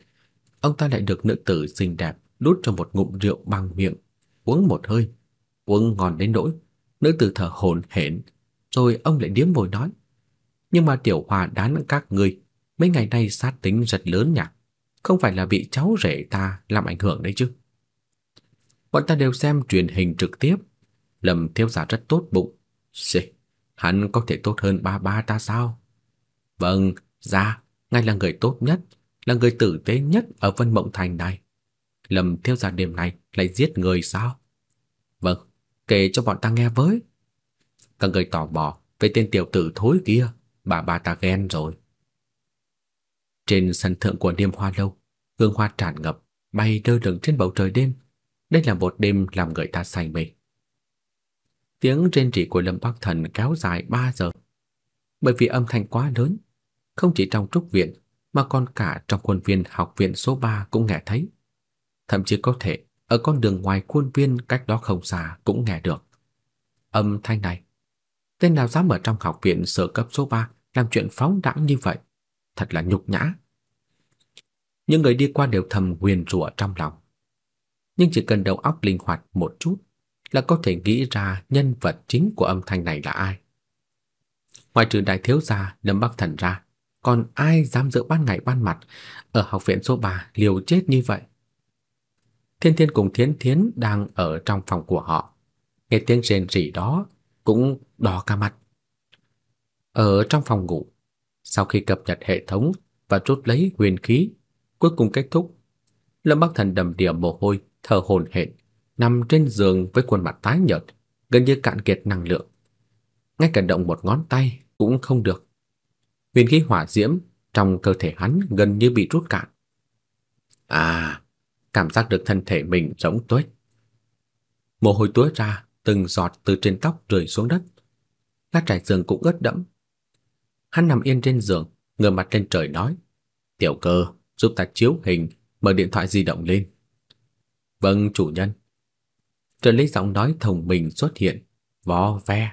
ông ta lại được nữ tử xinh đẹp đút cho một ngụm rượu bằng miệng, uống một hơi, uống ngon đến nỗi nữ tử thở hổn hển, rồi ông lại điếm môi nói: "Nhưng mà tiểu hòa đán các ngươi, mấy ngày nay sát tính rất lớn nhỉ? Không phải là bị cháu rể ta làm ảnh hưởng đấy chứ?" Bọn ta đều xem truyền hình trực tiếp, Lâm thiếu gia rất tốt bụng. Xì, hắn có thể tốt hơn ba ba ta sao? Vâng, gia, ngài là người tốt nhất, là người tử tế nhất ở Vân Mộng Thành này. Lâm thiếu gia đêm nay lại giết người sao? Vâng, kể cho bọn ta nghe với. Các người tò mò về tên tiểu tử thối kia, bà bà ta ghen rồi. Trên sân thượng của Niêm Hoa lâu, hương hoa tràn ngập, bay lơ lửng trên bầu trời đêm. Đây là một đêm làm người ta say mê. Tiếng rên rỉ của Lâm Bắc Thần kéo dài 3 giờ. Bởi vì âm thanh quá lớn, không chỉ trong trúc viện mà còn cả trong khuôn viên học viện số 3 cũng nghe thấy. Thậm chí có thể ở con đường ngoài khuôn viên cách đó không xa cũng nghe được. Âm thanh này, tên nào dám ở trong học viện sở cấp số 3 làm chuyện phóng đãng như vậy, thật là nhục nhã. Những người đi qua đều thầm nguyền rủa trong lòng. Nhưng chỉ cần đầu óc linh hoạt một chút là có thể nghĩ ra nhân vật chính của âm thanh này là ai. Ngoài trừ đại thiếu gia Lâm Bắc Thần ra, còn ai dám giữa ban ngày ban mặt ở học viện số 3 liều chết như vậy? Thiên Thiên cùng Thiến Thiến đang ở trong phòng của họ, nghe tiếng rên rỉ đó cũng đỏ cả mặt. Ở trong phòng ngủ, sau khi cập nhật hệ thống và rút lấy huyền khí, cuối cùng kết thúc, Lâm Bắc Thần đầm đìa mồ hôi, thở hổn hển, nằm trên giường với khuôn mặt tái nhợt, gần như cạn kiệt năng lượng. Ngay cả động một ngón tay cũng không được. Huyền khí hỏa diễm trong cơ thể hắn gần như bị rút cạn. À, cảm giác được thân thể mình rỗng tuếch. Mồ hôi túa ra, từng giọt từ trên tóc rơi xuống đất. Lá trải giường cũng ướt đẫm. Hắn nằm yên trên giường, ngửa mặt lên trời nói: "Tiểu Cơ, giúp ta chiếu hình, mở điện thoại di động lên." "Vâng, chủ nhân." trợ lý giọng nói thông minh xuất hiện, vò ve.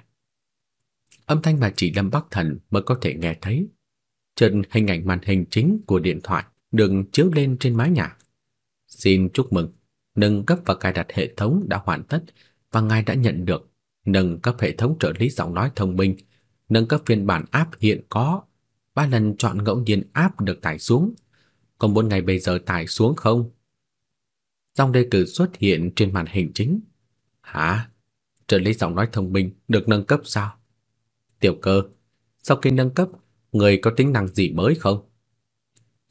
Âm thanh mà chỉ Lâm Bắc Thần mới có thể nghe thấy. trên hình ảnh màn hình chính của điện thoại được chiếu lên trên mái nhà. Xin chúc mừng, nâng cấp và cài đặt hệ thống đã hoàn tất và ngài đã nhận được nâng cấp hệ thống trợ lý giọng nói thông minh, nâng cấp phiên bản app hiện có, ba lần chọn ngẫu nhiên app được tải xuống. Còn bốn ngày bây giờ tải xuống không? Dòng đề cử xuất hiện trên màn hình chính. Hả? Trợ lý giọng nói thông minh được nâng cấp sao? Tiểu cơ, sau khi nâng cấp, người có tính năng gì mới không?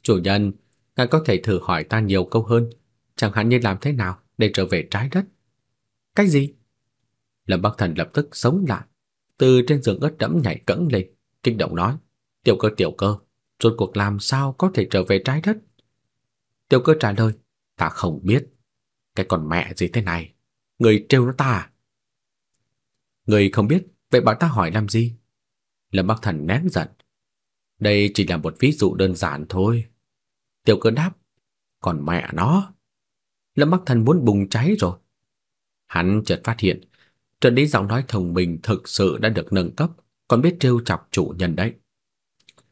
Chủ nhân, ngài có thể thử hỏi ta nhiều câu hơn, chẳng hạn như làm thế nào để trở về trái đất. Cái gì? Lâm Bắc Thần lập tức sống lại, từ trên giường ướt đẫm nhảy cẫng lên, kích động nói: "Tiểu cơ, tiểu cơ, rốt cuộc làm sao có thể trở về trái đất?" Tiểu cơ trả lời: "Ta không biết. Cái con mẹ gì thế này, người trêu nó ta à?" Người không biết, vậy bảo ta hỏi làm gì? Lâm Bắc Thần nén giận. Đây chỉ là một ví dụ đơn giản thôi. Tiểu cơ đáp, còn mẹ nó. Lâm Bắc Thần muốn bùng cháy rồi. Hắn chợt phát hiện, Trần lý giọng nói thông minh thực sự đã được nâng cấp, còn biết trêu chọc chủ nhân đấy.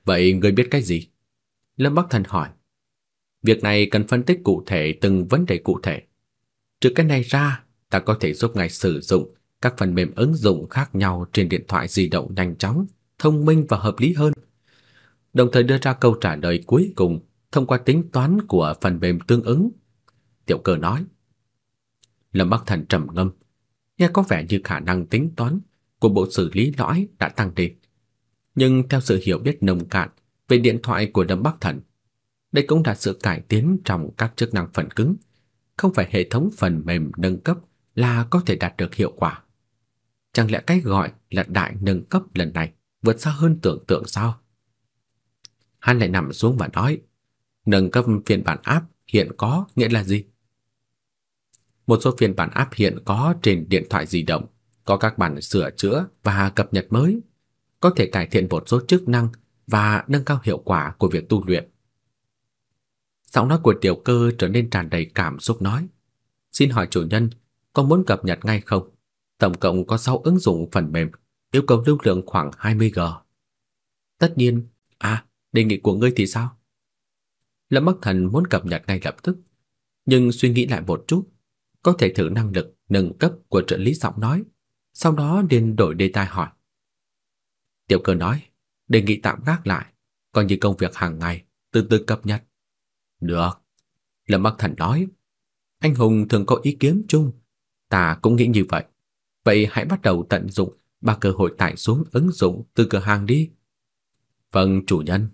Vậy người biết cái gì? Lâm Bắc Thần hỏi. Việc này cần phân tích cụ thể từng vấn đề cụ thể. Trừ cái này ra, ta có thể giúp ngài sử dụng các phần mềm ứng dụng khác nhau trên điện thoại di động nhanh chóng, thông minh và hợp lý hơn. Đồng thời đưa ra câu trả lời cuối cùng thông qua tính toán của phần mềm tương ứng. Tiểu Cơ nói. Lâm Bắc Thần trầm ngâm, nghe có vẻ như khả năng tính toán của bộ xử lý lõi đã tăng lên. Nhưng theo sự hiểu biết nông cạn về điện thoại của Lâm Bắc Thần, đây cũng là sự cải tiến trong các chức năng phần cứng, không phải hệ thống phần mềm nâng cấp là có thể đạt được hiệu quả. Chẳng lẽ cái gọi là đại nâng cấp lần này vượt xa hơn tưởng tượng sao? Hắn lại nằm xuống và nói, nâng cấp phiên bản app hiện có nghĩa là gì? Một số phiên bản app hiện có trên điện thoại di động có các bản sửa chữa và cập nhật mới, có thể cải thiện một số chức năng và nâng cao hiệu quả của việc tu luyện. Giọng nói của tiểu cơ trở nên tràn đầy cảm xúc nói, xin hỏi chủ nhân, có muốn cập nhật ngay không? Tổng cộng có 6 ứng dụng phần mềm, yêu cầu lưu lượng khoảng 20G. Tất nhiên, à, đề nghị của ngươi thì sao? Lâm Bắc Thần muốn cập nhật ngay lập tức, nhưng suy nghĩ lại một chút, có thể thử năng lực nâng cấp của trợ lý giọng nói, sau đó liền đổi đề tài hỏi. Tiểu cơ nói, đề nghị tạm gác lại, còn như công việc hàng ngày, từ từ cập nhật. Được. Lâm Bắc Thần nói, anh Hùng thường có ý kiến chung, ta cũng nghĩ như vậy. Vậy hãy bắt đầu tận dụng ba cơ hội tải xuống ứng dụng từ cửa hàng đi. Vâng, chủ nhân.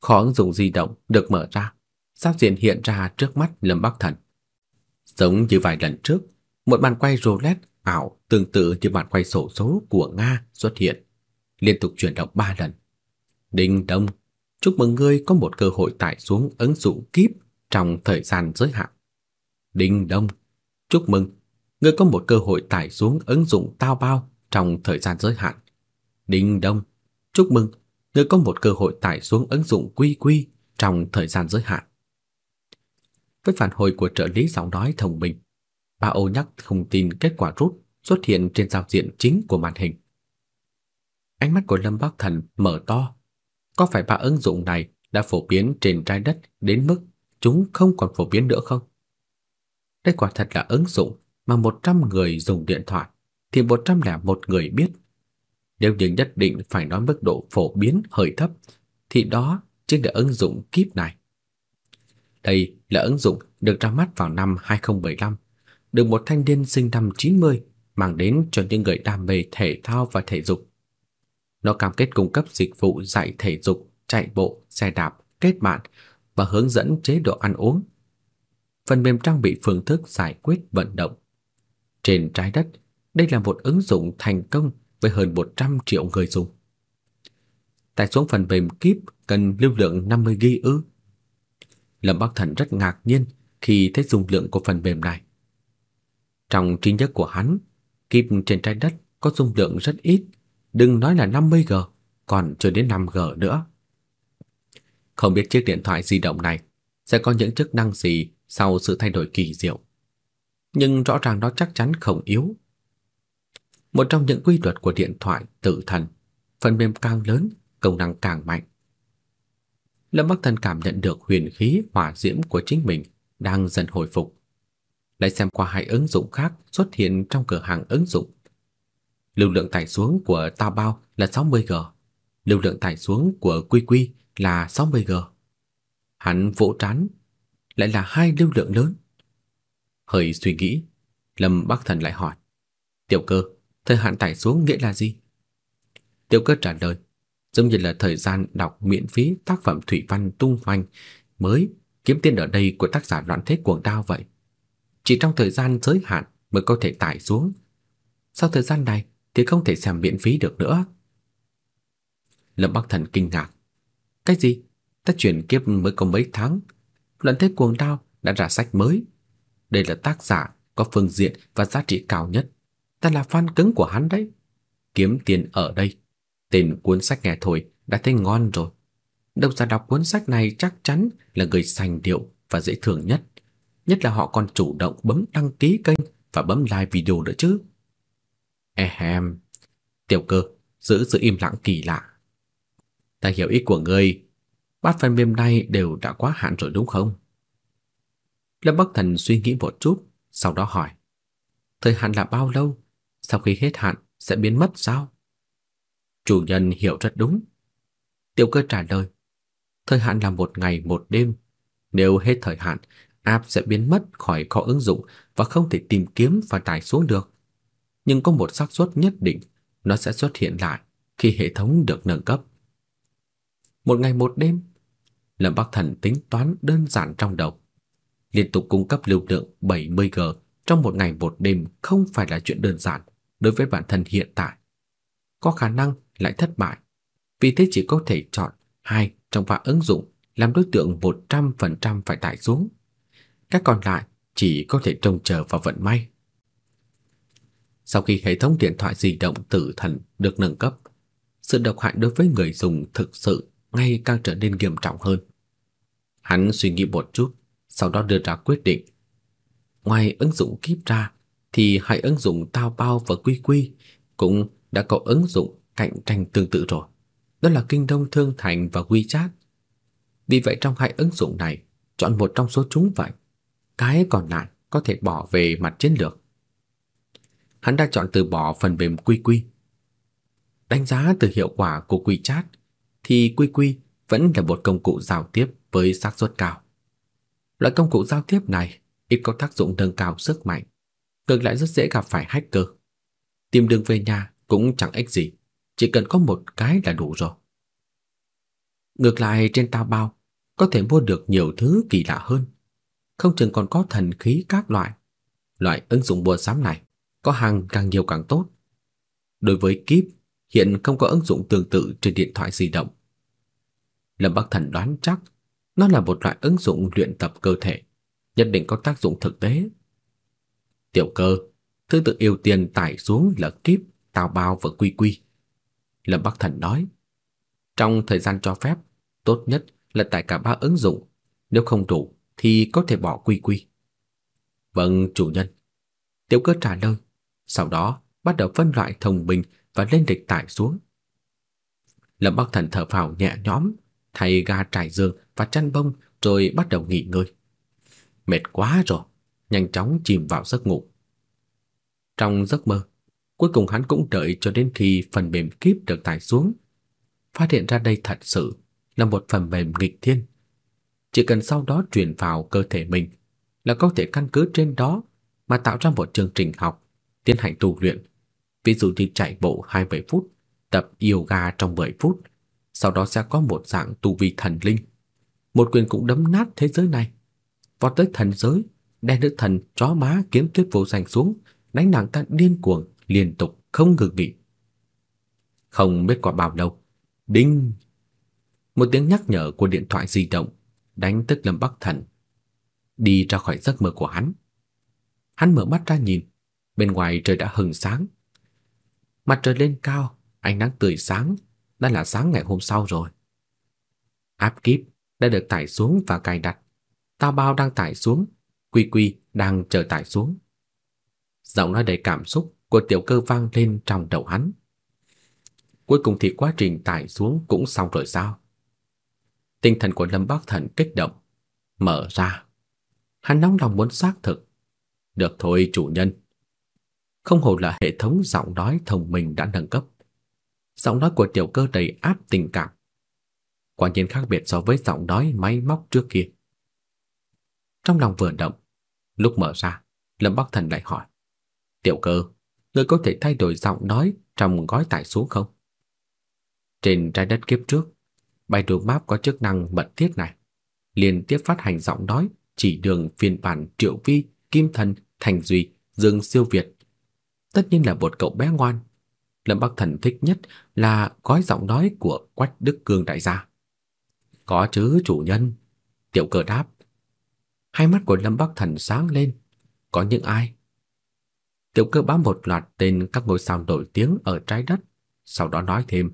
Khó ứng dụng di động được mở ra, giao diện hiện ra trước mắt Lâm Bắc Thần. Giống như vài lần trước, một bàn quay roulette ảo tương tự như bàn quay sổ số của Nga xuất hiện, liên tục chuyển động 3 lần. Đinh đông, chúc mừng ngươi có một cơ hội tải xuống ứng dụng Kip trong thời gian giới hạn. Đinh đông, chúc mừng, ngươi có một cơ hội tải xuống ứng dụng Tao Bao trong thời gian giới hạn. Đinh đông, chúc mừng, ngươi có một cơ hội tải xuống ứng dụng Quy Quy trong thời gian giới hạn. Với phản hồi của trợ lý giọng nói thông minh, ba ô nhắc thông tin kết quả rút xuất hiện trên giao diện chính của màn hình. Ánh mắt của Lâm Bắc Thần mở to. Có phải ba ứng dụng này đã phổ biến trên trái đất đến mức chúng không còn phổ biến nữa không? Đây quả thật là ứng dụng mà 100 người dùng điện thoại thì 101 người biết. Nếu như nhất định phải nói mức độ phổ biến hơi thấp thì đó chính là ứng dụng kíp này. Đây là ứng dụng được ra mắt vào năm 2015, được một thanh niên sinh năm 90 mang đến cho những người đam mê thể thao và thể dục. Nó cam kết cung cấp dịch vụ dạy thể dục, chạy bộ, xe đạp, kết bạn và hướng dẫn chế độ ăn uống. Phần mềm trang bị phương thức giải quyết vận động. Trên trái đất, đây là một ứng dụng thành công với hơn 100 triệu người dùng. Tải xuống phần mềm Keep cần lưu lượng 50 GB ư? Lâm Bắc Thần rất ngạc nhiên khi thấy dung lượng của phần mềm này. Trong trí nhớ của hắn, kim trên trái đất có dung lượng rất ít, đừng nói là 50G, còn chưa đến 5G nữa. Không biết chiếc điện thoại di động này sẽ có những chức năng gì sau sự thay đổi kỳ diệu. Nhưng rõ ràng nó chắc chắn không yếu. Một trong những quy luật của điện thoại tự thần, phần mềm càng lớn, công năng càng mạnh. Lâm Bắc Thần cảm nhận được huyền khí hỏa diễm của chính mình đang dần hồi phục. Lại xem qua hai ứng dụng khác xuất hiện trong cửa hàng ứng dụng. Lưu lượng tải xuống của Tao Bao là 60G, lưu lượng tải xuống của Quy Quy là 60G. Hắn vỗ trán, lại là hai lưu lượng lớn. Hơi suy nghĩ, Lâm Bắc Thần lại hỏi: "Tiểu Cơ, thời hạn tải xuống nghĩa là gì?" Tiểu Cơ trả lời: giống như là thời gian đọc miễn phí tác phẩm thủy văn tung hoành mới kiếm tiền ở đây của tác giả loạn thế cuồng đao vậy. Chỉ trong thời gian giới hạn mới có thể tải xuống. Sau thời gian này thì không thể xem miễn phí được nữa. Lâm Bắc Thần kinh ngạc. Cái gì? Ta chuyển kiếp mới có mấy tháng, loạn thế cuồng đao đã ra sách mới. Đây là tác giả có phương diện và giá trị cao nhất. Ta là fan cứng của hắn đấy. Kiếm tiền ở đây Tên cuốn sách nghe thôi đã thấy ngon rồi. Độc giả đọc cuốn sách này chắc chắn là người sành điệu và dễ thương nhất. Nhất là họ còn chủ động bấm đăng ký kênh và bấm like video nữa chứ. Ehem, tiểu cơ, giữ sự im lặng kỳ lạ. Ta hiểu ý của ngươi, bát phần mềm này đều đã quá hạn rồi đúng không? Lâm Bắc Thần suy nghĩ một chút, sau đó hỏi: "Thời hạn là bao lâu? Sau khi hết hạn sẽ biến mất sao?" Chủ nhân hiểu rất đúng. Tiểu cơ trả lời: "Thời hạn là một ngày một đêm, nếu hết thời hạn, app sẽ biến mất khỏi kho ứng dụng và không thể tìm kiếm và tải xuống được. Nhưng có một xác suất nhất định nó sẽ xuất hiện lại khi hệ thống được nâng cấp. Một ngày một đêm, Lâm Bắc Thần tính toán đơn giản trong đầu. Liên tục cung cấp lưu lượng 70G trong một ngày một đêm không phải là chuyện đơn giản đối với bản thân hiện tại. Có khả năng lại thất bại. Vì thế chỉ có thể chọn hai trong ba ứng dụng làm đối tượng 100% phải tải xuống. Các còn lại chỉ có thể trông chờ vào vận may. Sau khi hệ thống điện thoại di động tử thần được nâng cấp, sự độc hại đối với người dùng thực sự ngày càng trở nên nghiêm trọng hơn. Hắn suy nghĩ một chút, sau đó đưa ra quyết định. Ngoài ứng dụng kíp ra, thì hai ứng dụng Tao Bao và Quy Quy cũng đã có ứng dụng cạnh tranh tương tự rồi. Đó là Kinh Đông Thương Thành và WeChat. Vì vậy trong hai ứng dụng này, chọn một trong số chúng vậy. Cái còn lại có thể bỏ về mặt chiến lược. Hắn đã chọn từ bỏ phần mềm Quy Quy. Đánh giá từ hiệu quả của WeChat thì Quy Quy vẫn là một công cụ giao tiếp với xác suất cao. Loại công cụ giao tiếp này ít có tác dụng nâng cao sức mạnh, ngược lại rất dễ gặp phải hacker. Tìm đường về nhà cũng chẳng ích gì, chỉ cần có một cái là đủ rồi. Ngược lại trên tao bao có thể mua được nhiều thứ kỳ lạ hơn, không chừng còn có thần khí các loại. Loại ứng dụng mua sắm này có hàng càng nhiều càng tốt. Đối với Kíp, hiện không có ứng dụng tương tự trên điện thoại di động. Lâm Bắc Thần đoán chắc nó là một loại ứng dụng luyện tập cơ thể, nhất định có tác dụng thực tế. Tiểu cơ, thứ tự ưu tiên tải xuống là Kíp, Tào Bao và Quy Quy. Lâm Bắc Thần nói, trong thời gian cho phép, tốt nhất là tại cả ba ứng dụng, nếu không đủ thì có thể bỏ Quy Quy. Vâng, chủ nhân. Tiểu cơ trả lời, sau đó bắt đầu phân loại thông minh và lên lịch tải xuống. Lâm Bắc Thần thở phào nhẹ nhõm, thay ga trải giường và chăn bông rồi bắt đầu nghỉ ngơi. Mệt quá rồi, nhanh chóng chìm vào giấc ngủ. Trong giấc mơ, cuối cùng hắn cũng đợi cho đến khi phần mềm kíp được tải xuống, phát hiện ra đây thật sự là một phần mềm nghịch thiên. Chỉ cần sau đó truyền vào cơ thể mình là có thể căn cứ trên đó mà tạo ra một chương trình học tiến hành tu luyện. Ví dụ như chạy bộ 27 phút, tập yoga trong 10 phút, sau đó sẽ có một dạng tu vi thần linh. Một quyền cũng đấm nát thế giới này. Vọt tới thần giới, đen nữ thần chó má kiếm tuyết vô danh xuống, đánh nàng ta điên cuồng, liên tục không ngừng nghỉ. Không biết qua bao lâu, đinh một tiếng nhắc nhở của điện thoại di động đánh thức Lâm Bắc Thần đi ra khỏi giấc mơ của hắn. Hắn mở mắt ra nhìn, bên ngoài trời đã hừng sáng. Mặt trời lên cao, ánh nắng tươi sáng, đã là sáng ngày hôm sau rồi. Áp kíp đã được tải xuống và cài đặt. Tao bao đang tải xuống, Quy Quy đang chờ tải xuống. Giọng nói đầy cảm xúc của tiểu cơ vang lên trong đầu hắn. Cuối cùng thì quá trình tải xuống cũng xong rồi sao? Tinh thần của Lâm Bắc Thần kích động, mở ra. Hắn nóng lòng muốn xác thực. Được thôi chủ nhân. Không hổ là hệ thống giọng nói thông minh đã nâng cấp. Giọng nói của tiểu cơ đầy áp tình cảm. Quả nhiên khác biệt so với giọng nói máy móc trước kia. Trong lòng vừa động, lúc mở ra, Lâm Bắc Thần lại hỏi: "Tiểu cơ, ngươi có thể thay đổi giọng nói trong gói tải xuống không?" Trên trái đất kiếp trước, Baidu Map có chức năng mật thiết này, liên tiếp phát hành giọng nói chỉ đường phiên bản Triệu Vi, Kim Thần, Thành Duy, Dương Siêu Việt. Tất nhiên là một cậu bé ngoan. Lâm Bắc Thần thích nhất là gói giọng nói của Quách Đức Cương đại gia. Có chứ chủ nhân, Tiểu Cờ đáp. Hai mắt của Lâm Bắc Thần sáng lên, có những ai? Tiểu Cơ bám một loạt tên các ngôi sao nổi tiếng ở trái đất, sau đó nói thêm,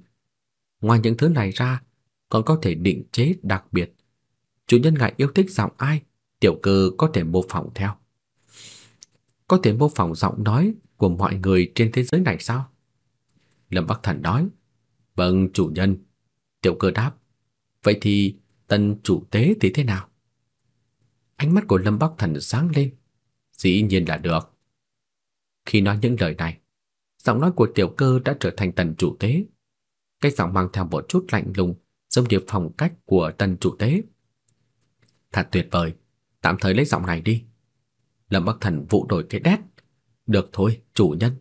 ngoài những thứ này ra, còn có thể định chế đặc biệt. Chủ nhân ngài yêu thích giọng ai, tiểu cơ có thể mô phỏng theo. Có thể mô phỏng giọng nói của mọi người trên thế giới này sao? Lâm Bắc Thần nói, vâng chủ nhân. Tiểu cơ đáp, vậy thì tân chủ tế thì thế nào? Ánh mắt của Lâm Bắc Thần sáng lên. Dĩ nhiên là được. Khi nói những lời này, giọng nói của tiểu cơ đã trở thành tần chủ tế. Cái giọng mang theo một chút lạnh lùng, giống như phong cách của tần chủ tế. Thật tuyệt vời, tạm thời lấy giọng này đi. Lâm Bắc Thần vụ đổi cái đét. Được thôi, chủ nhân.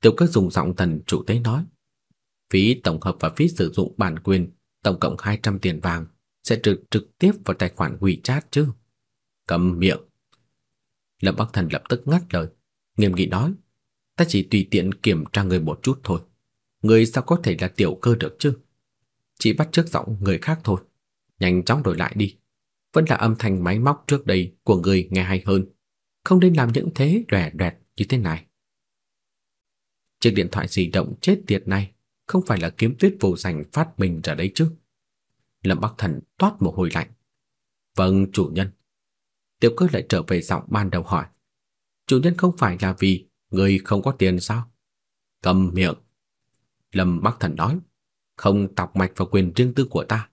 Tiểu cơ dùng giọng tần chủ tế nói. Phí tổng hợp và phí sử dụng bản quyền tổng cộng 200 tiền vàng sẽ trực trực tiếp vào tài khoản WeChat chứ. Cầm miệng. Lâm Bắc Thần lập tức ngắt lời, nghiêm nghị nói, ta chỉ tùy tiện kiểm tra người một chút thôi. Người sao có thể là tiểu cơ được chứ? Chỉ bắt trước giọng người khác thôi. Nhanh chóng đổi lại đi. Vẫn là âm thanh máy móc trước đây của người nghe hay hơn. Không nên làm những thế rẻ rẹt như thế này. Chiếc điện thoại di động chết tiệt này không phải là kiếm tuyết vô danh phát minh ra đấy chứ. Lâm Bắc Thần toát mồ hôi lạnh. Vâng, chủ nhân. Tiểu cơ lại trở về giọng ban đầu hỏi. Chủ nhân không phải là vì người không có tiền sao? Cầm miệng. Lâm Bắc Thần nói. Không tọc mạch vào quyền riêng tư của ta.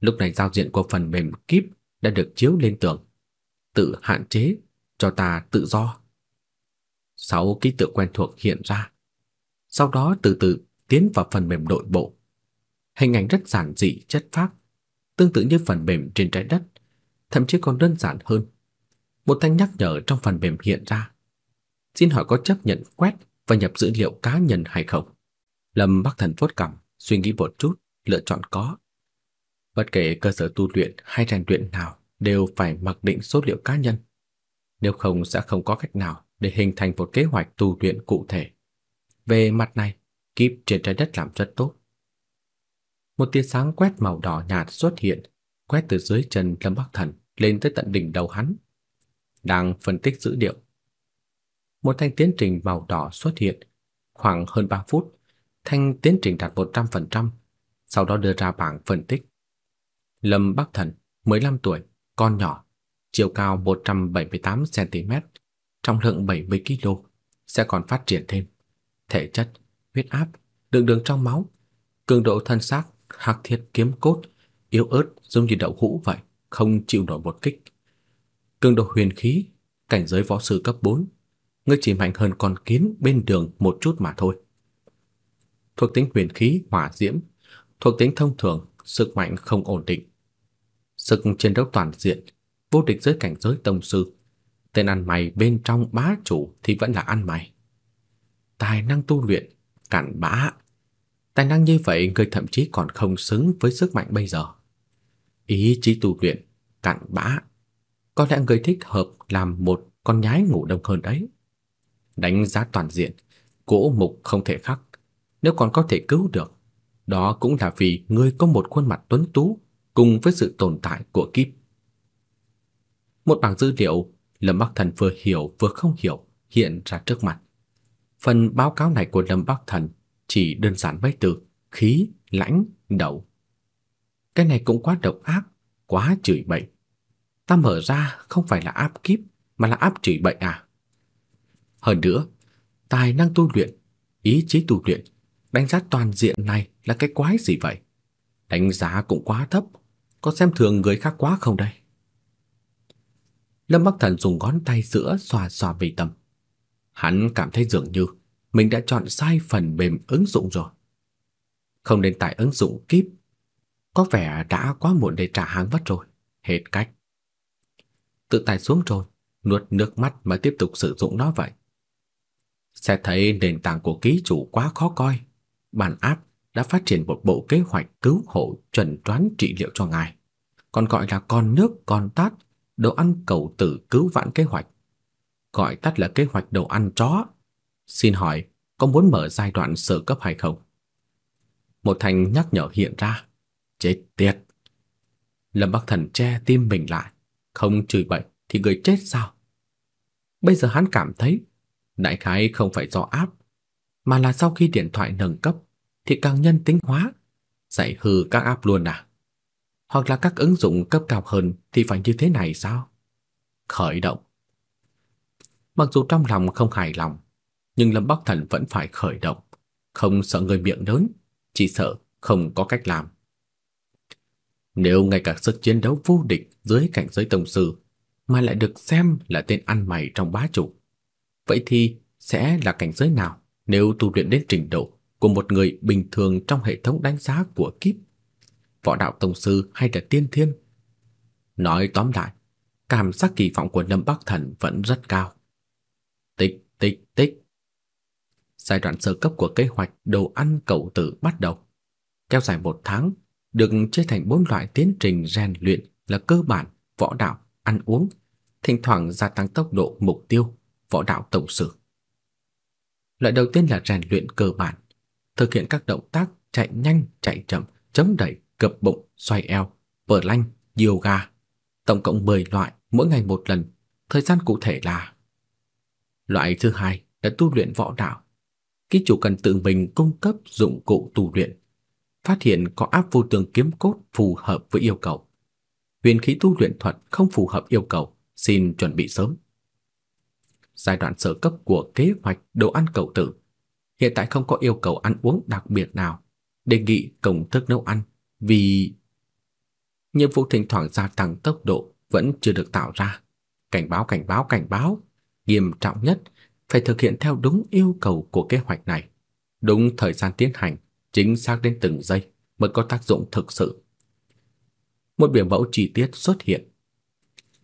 Lúc này giao diện của phần mềm kíp đã được chiếu lên tường. Tự hạn chế, cho ta tự do. Sáu ký tự quen thuộc hiện ra. Sau đó từ từ tiến vào phần mềm nội bộ. Hình ảnh rất giản dị, chất phác, tương tự như phần mềm trên trái đất, thậm chí còn đơn giản hơn. Một thanh nhắc nhở trong phần mềm hiện ra. Xin hỏi có chấp nhận quét và nhập dữ liệu cá nhân hay không? Lâm Bắc Thần vuốt cằm, suy nghĩ một chút, lựa chọn có. Bất kể cơ sở tu luyện hay rèn luyện nào đều phải mặc định số liệu cá nhân. Nếu không sẽ không có cách nào để hình thành một kế hoạch tu luyện cụ thể. Về mặt này, kíp trên trái đất làm rất tốt. Một tia sáng quét màu đỏ nhạt xuất hiện, quét từ dưới chân Lâm Bắc Thần lên tới tận đỉnh đầu hắn. Đang phân tích dữ liệu. Một thanh tiến trình màu đỏ xuất hiện, khoảng hơn 3 phút, thanh tiến trình đạt 100%, sau đó đưa ra bảng phân tích. Lâm Bắc Thần, 15 tuổi, con nhỏ, chiều cao 178 cm, trọng lượng 70 kg, sẽ còn phát triển thêm. Thể chất, huyết áp, đường đường trong máu, cường độ thân xác hắc thiết kiếm cốt, yếu ớt giống như đậu hũ vậy, không chịu nổi một kích. Cường độ huyền khí, cảnh giới võ sư cấp 4, ngươi chỉ mạnh hơn con kiến bên đường một chút mà thôi. Thuộc tính huyền khí hỏa diễm, thuộc tính thông thường, sức mạnh không ổn định. Sức chiến đấu toàn diện, vô địch dưới cảnh giới tông sư. Tên ăn mày bên trong bá chủ thì vẫn là ăn mày. Tài năng tu luyện, cản bá, Tài năng như vậy người thậm chí còn không xứng với sức mạnh bây giờ. Ý chí tu luyện, cản bã. Có lẽ người thích hợp làm một con nhái ngủ đông hơn đấy. Đánh giá toàn diện, cỗ mục không thể khắc. Nếu còn có thể cứu được, đó cũng là vì ngươi có một khuôn mặt tuấn tú cùng với sự tồn tại của kíp. Một bảng dữ liệu Lâm Bắc Thần vừa hiểu vừa không hiểu hiện ra trước mặt. Phần báo cáo này của Lâm Bắc Thần chỉ đơn giản mấy từ khí, lãnh, đậu. Cái này cũng quá độc ác, quá chửi bậy. Ta mở ra không phải là áp kíp mà là áp chửi bậy à? Hơn nữa, tài năng tu luyện, ý chí tu luyện, đánh giá toàn diện này là cái quái gì vậy? Đánh giá cũng quá thấp, có xem thường người khác quá không đây? Lâm Bắc Thần dùng ngón tay giữa xoa xoa bì tâm. Hắn cảm thấy dường như mình đã chọn sai phần mềm ứng dụng rồi. Không nên tải ứng dụng kíp. Có vẻ đã quá muộn để trả hàng vất rồi. Hết cách. Tự tải xuống rồi, nuốt nước mắt mà tiếp tục sử dụng nó vậy. Sẽ thấy nền tảng của ký chủ quá khó coi. Bản app đã phát triển một bộ kế hoạch cứu hộ chuẩn đoán trị liệu cho ngài. Còn gọi là con nước con tát, đồ ăn cầu tử cứu vãn kế hoạch. Gọi tắt là kế hoạch đồ ăn chó Xin hỏi, có muốn mở giai đoạn sơ cấp hay không? Một thành nhắc nhở hiện ra. Chết tiệt! Lâm Bắc Thần che tim mình lại. Không chửi bậy thì người chết sao? Bây giờ hắn cảm thấy đại khái không phải do áp, mà là sau khi điện thoại nâng cấp thì càng nhân tính hóa, dạy hư các áp luôn à? Hoặc là các ứng dụng cấp cao hơn thì phải như thế này sao? Khởi động. Mặc dù trong lòng không hài lòng, nhưng Lâm Bắc Thần vẫn phải khởi động, không sợ người miệng lớn, chỉ sợ không có cách làm. Nếu ngay cả sức chiến đấu vô địch dưới cảnh giới tông sư mà lại được xem là tên ăn mày trong bá chủ, vậy thì sẽ là cảnh giới nào nếu tu luyện đến trình độ của một người bình thường trong hệ thống đánh giá của kíp võ đạo tông sư hay là tiên thiên? Nói tóm lại, cảm giác kỳ vọng của Lâm Bắc Thần vẫn rất cao. Tích tích tích. Giai đoạn sơ cấp của kế hoạch đồ ăn cậu tử bắt đầu. Kéo dài một tháng, được chia thành bốn loại tiến trình rèn luyện là cơ bản, võ đạo, ăn uống, thỉnh thoảng gia tăng tốc độ mục tiêu, võ đạo tổng sự. Loại đầu tiên là rèn luyện cơ bản, thực hiện các động tác chạy nhanh, chạy chậm, chống đẩy, gập bụng, xoay eo, bờ lanh, yoga, tổng cộng 10 loại, mỗi ngày một lần, thời gian cụ thể là Loại thứ hai là tu luyện võ đạo. Ký chủ cần tự mình cung cấp dụng cụ tu luyện, phát hiện có áp vô tường kiếm cốt phù hợp với yêu cầu. Huyền khí tu luyện thuật không phù hợp yêu cầu, xin chuẩn bị sớm. Giai đoạn sơ cấp của kế hoạch đồ ăn cậu tử hiện tại không có yêu cầu ăn uống đặc biệt nào, đề nghị công thức nấu ăn vì nhiệm vụ thỉnh thoảng gia tăng tốc độ vẫn chưa được tạo ra. Cảnh báo cảnh báo cảnh báo, nghiêm trọng nhất phải thực hiện theo đúng yêu cầu của kế hoạch này, đúng thời gian tiến hành, chính xác đến từng giây mới có tác dụng thực sự. Một biểu mẫu chi tiết xuất hiện.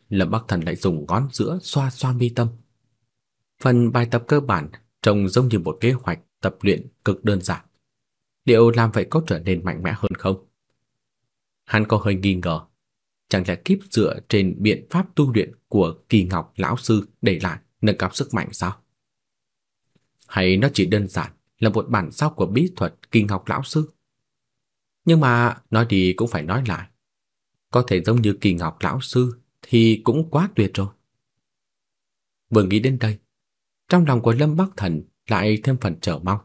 Lâm Bắc Thần lại dùng ngón giữa xoa xoa mi tâm. Phần bài tập cơ bản trông giống như một kế hoạch tập luyện cực đơn giản. Liệu làm vậy có trở nên mạnh mẽ hơn không? Hắn có hơi nghi ngờ, chẳng lẽ kiếp dựa trên biện pháp tu luyện của Kỳ Ngọc lão sư để lại nâng cao sức mạnh sao? Hay nó chỉ đơn giản là một bản sao của bí thuật Kỳ Ngọc lão sư? Nhưng mà nói đi cũng phải nói lại, có thể giống như Kỳ Ngọc lão sư thì cũng quá tuyệt rồi. Vừa nghĩ đến đây, trong lòng của Lâm Bắc Thần lại thêm phần chờ mong.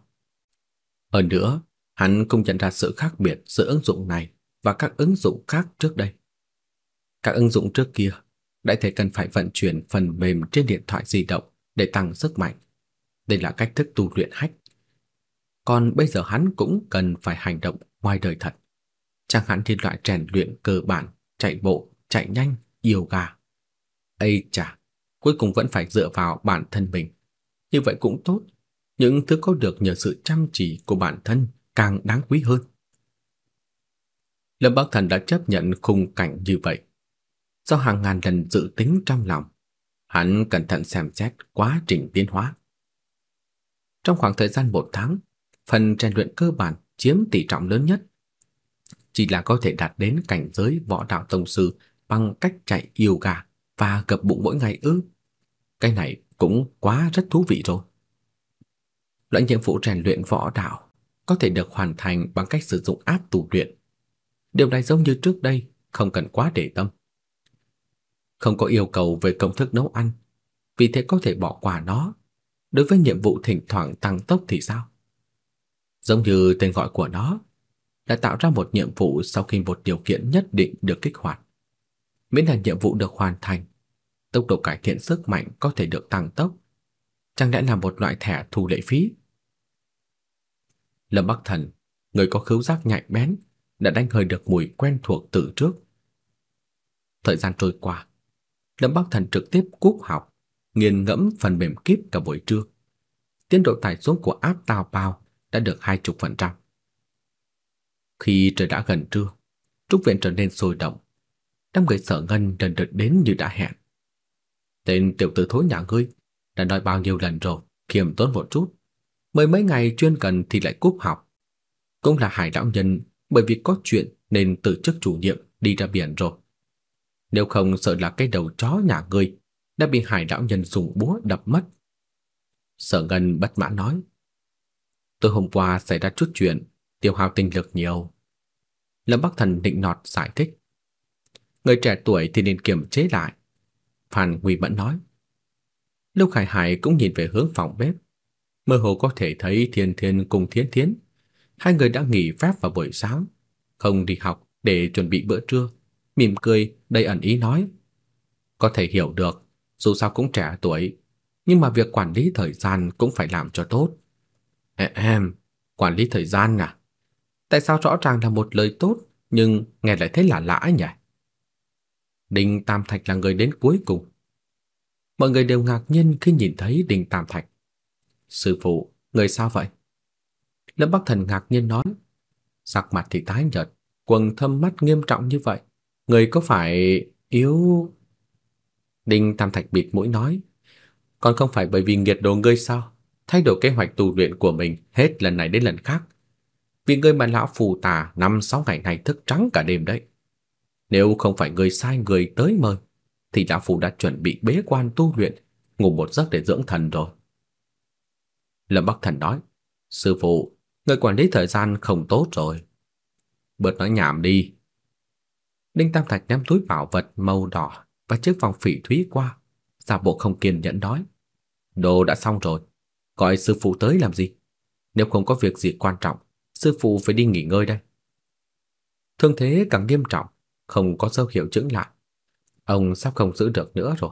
Hơn nữa, hắn cũng nhận ra sự khác biệt giữa ứng dụng này và các ứng dụng khác trước đây. Các ứng dụng trước kia đại thể cần phải vận chuyển phần mềm trên điện thoại di động để tăng sức mạnh. Đây là cách thức tu luyện hack. Còn bây giờ hắn cũng cần phải hành động ngoài đời thật. Chẳng hạn thiên loại rèn luyện cơ bản, chạy bộ, chạy nhanh, yoga. Ây chà, cuối cùng vẫn phải dựa vào bản thân mình. Như vậy cũng tốt, những thứ có được nhờ sự chăm chỉ của bản thân càng đáng quý hơn. Lâm Bắc Thần đã chấp nhận khung cảnh như vậy. Sau hàng ngàn lần dự tính trong lòng, hắn cẩn thận xem xét quá trình tiến hóa. Trong khoảng thời gian một tháng, phần rèn luyện cơ bản chiếm tỷ trọng lớn nhất. Chỉ là có thể đạt đến cảnh giới võ đạo tông sư bằng cách chạy yoga và gập bụng mỗi ngày ư. Cái này cũng quá rất thú vị rồi. Loại nhiệm vụ rèn luyện võ đạo có thể được hoàn thành bằng cách sử dụng áp tù luyện. Điều này giống như trước đây, không cần quá để tâm. Không có yêu cầu về công thức nấu ăn, vì thế có thể bỏ qua nó. Đối với nhiệm vụ thỉnh thoảng tăng tốc thì sao? Giống như tên gọi của nó, đã tạo ra một nhiệm vụ sau khi một điều kiện nhất định được kích hoạt. Miễn là nhiệm vụ được hoàn thành, tốc độ cải thiện sức mạnh có thể được tăng tốc. Chẳng lẽ là một loại thẻ thu lệ phí? Lâm Bắc Thần, người có khứu giác nhạy bén, đã đánh hơi được mùi quen thuộc từ trước. Thời gian trôi qua, Lâm Bắc Thần trực tiếp cúp học, nghiền ngẫm phần mềm kíp cả buổi trưa. Tiến độ tải xuống của áp tào bao đã được 20%. Khi trời đã gần trưa, trúc viện trở nên sôi động. Đám người sở ngân lần lượt đến như đã hẹn. Tên tiểu tử thối nhà ngươi đã nói bao nhiêu lần rồi, khiêm tốn một chút. Mới mấy ngày chuyên cần thì lại cúp học. Cũng là hải đạo nhân bởi vì có chuyện nên từ chức chủ nhiệm đi ra biển rồi. Nếu không sợ là cái đầu chó nhà ngươi đã bị hải đạo nhân dùng búa đập mất. Sở Ngân bất mãn nói. Tôi hôm qua xảy ra chút chuyện, tiêu hao tinh lực nhiều. Lâm Bắc Thần định nọt giải thích. Người trẻ tuổi thì nên kiềm chế lại. Phan Nguy Mẫn nói. Lúc Khải Hải cũng nhìn về hướng phòng bếp. Mơ hồ có thể thấy Thiên Thiên cùng Thiến Thiến. Hai người đã nghỉ phép vào buổi sáng, không đi học để chuẩn bị bữa trưa. Mỉm cười, đầy ẩn ý nói. Có thể hiểu được, dù sao cũng trẻ tuổi, nhưng mà việc quản lý thời gian cũng phải làm cho tốt. Em, quản lý thời gian à? Tại sao rõ ràng là một lời tốt nhưng nghe lại thấy lạ lạ nhỉ. Đinh Tam Thạch là người đến cuối cùng. Mọi người đều ngạc nhiên khi nhìn thấy Đinh Tam Thạch. Sư phụ, người sao vậy? Lâm Bắc Thần ngạc nhiên nói. Sắc mặt thì tái nhợt, quầng thâm mắt nghiêm trọng như vậy. Người có phải yếu... Đinh Tam Thạch bịt mũi nói. Còn không phải bởi vì nghiệt đồ ngươi sao? Thay đổi kế hoạch tu luyện của mình hết lần này đến lần khác. Vì ngươi mà lão phù tà năm sáu ngày này thức trắng cả đêm đấy. Nếu không phải ngươi sai người tới mời, thì lão phù đã chuẩn bị bế quan tu luyện, ngủ một giấc để dưỡng thần rồi. Lâm Bắc Thần nói, sư phụ, người quản lý thời gian không tốt rồi. Bớt nói nhảm đi. Đinh Tam Thạch ném túi bảo vật màu đỏ và chiếc vòng phỉ thúy qua, giả bộ không kiên nhẫn nói, đồ đã xong rồi, gọi sư phụ tới làm gì? Nếu không có việc gì quan trọng, sư phụ phải đi nghỉ ngơi đây. Thương thế càng nghiêm trọng, không có dấu hiệu chững lại. Ông sắp không giữ được nữa rồi,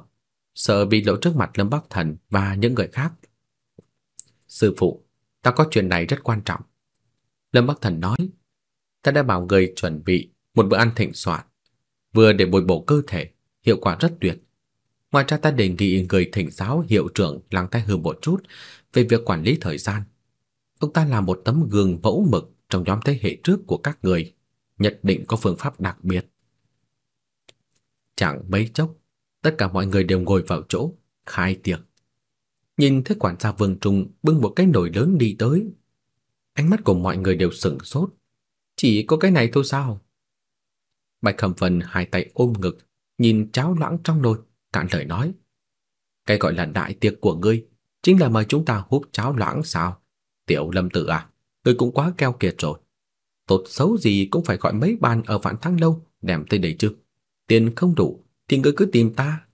sợ bị lộ trước mặt Lâm Bắc Thần và những người khác. Sư phụ, ta có chuyện này rất quan trọng. Lâm Bắc Thần nói, ta đã bảo người chuẩn bị một bữa ăn thịnh soạn, vừa để bồi bổ cơ thể, hiệu quả rất tuyệt. Ngoài ra ta đề nghị người thỉnh giáo hiệu trưởng lắng tai Hư một chút về việc quản lý thời gian. Ông ta là một tấm gương mẫu mực trong nhóm thế hệ trước của các người, nhất định có phương pháp đặc biệt. Chẳng mấy chốc, tất cả mọi người đều ngồi vào chỗ, khai tiệc. Nhìn thấy quản gia Vương Trung bưng một cái nồi lớn đi tới. Ánh mắt của mọi người đều sửng sốt. Chỉ có cái này thôi sao? Bạch Khẩm Vân hai tay ôm ngực, nhìn cháo loãng trong nồi, cạn lời nói. Cái gọi là đại tiệc của ngươi chính là mời chúng ta húp cháo loãng sao? Tiểu Lâm Tử à, ngươi cũng quá keo kiệt rồi. Tốt xấu gì cũng phải gọi mấy bàn ở Vạn Thăng lâu đem tới đây chứ. Tiền không đủ thì ngươi cứ tìm ta.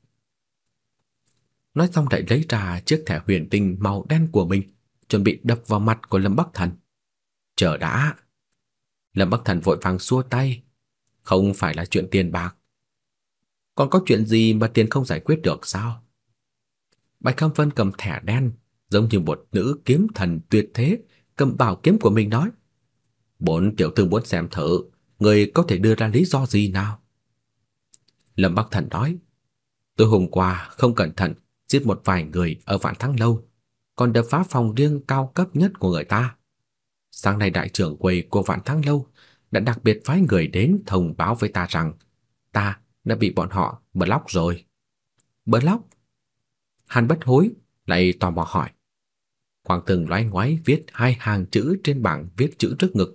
Nói xong lại lấy ra chiếc thẻ huyền tinh màu đen của mình, chuẩn bị đập vào mặt của Lâm Bắc Thần. Chờ đã. Lâm Bắc Thần vội vàng xua tay. Không phải là chuyện tiền bạc. Còn có chuyện gì mà tiền không giải quyết được sao? Bạch Khâm Vân cầm thẻ đen, giống như một nữ kiếm thần tuyệt thế, cầm bảo kiếm của mình nói. Bốn tiểu thư muốn xem thử, người có thể đưa ra lý do gì nào? Lâm Bắc Thần nói, tôi hôm qua không cẩn thận giết một vài người ở Vạn Thắng Lâu, còn đập phá phòng riêng cao cấp nhất của người ta. Sáng nay đại trưởng quầy của Vạn Thắng Lâu đã đặc biệt phái người đến thông báo với ta rằng ta đã bị bọn họ block rồi. Block? Hàn bất hối lại tò mò hỏi. Quang Tường loay ngoái viết hai hàng chữ trên bảng viết chữ trước ngực,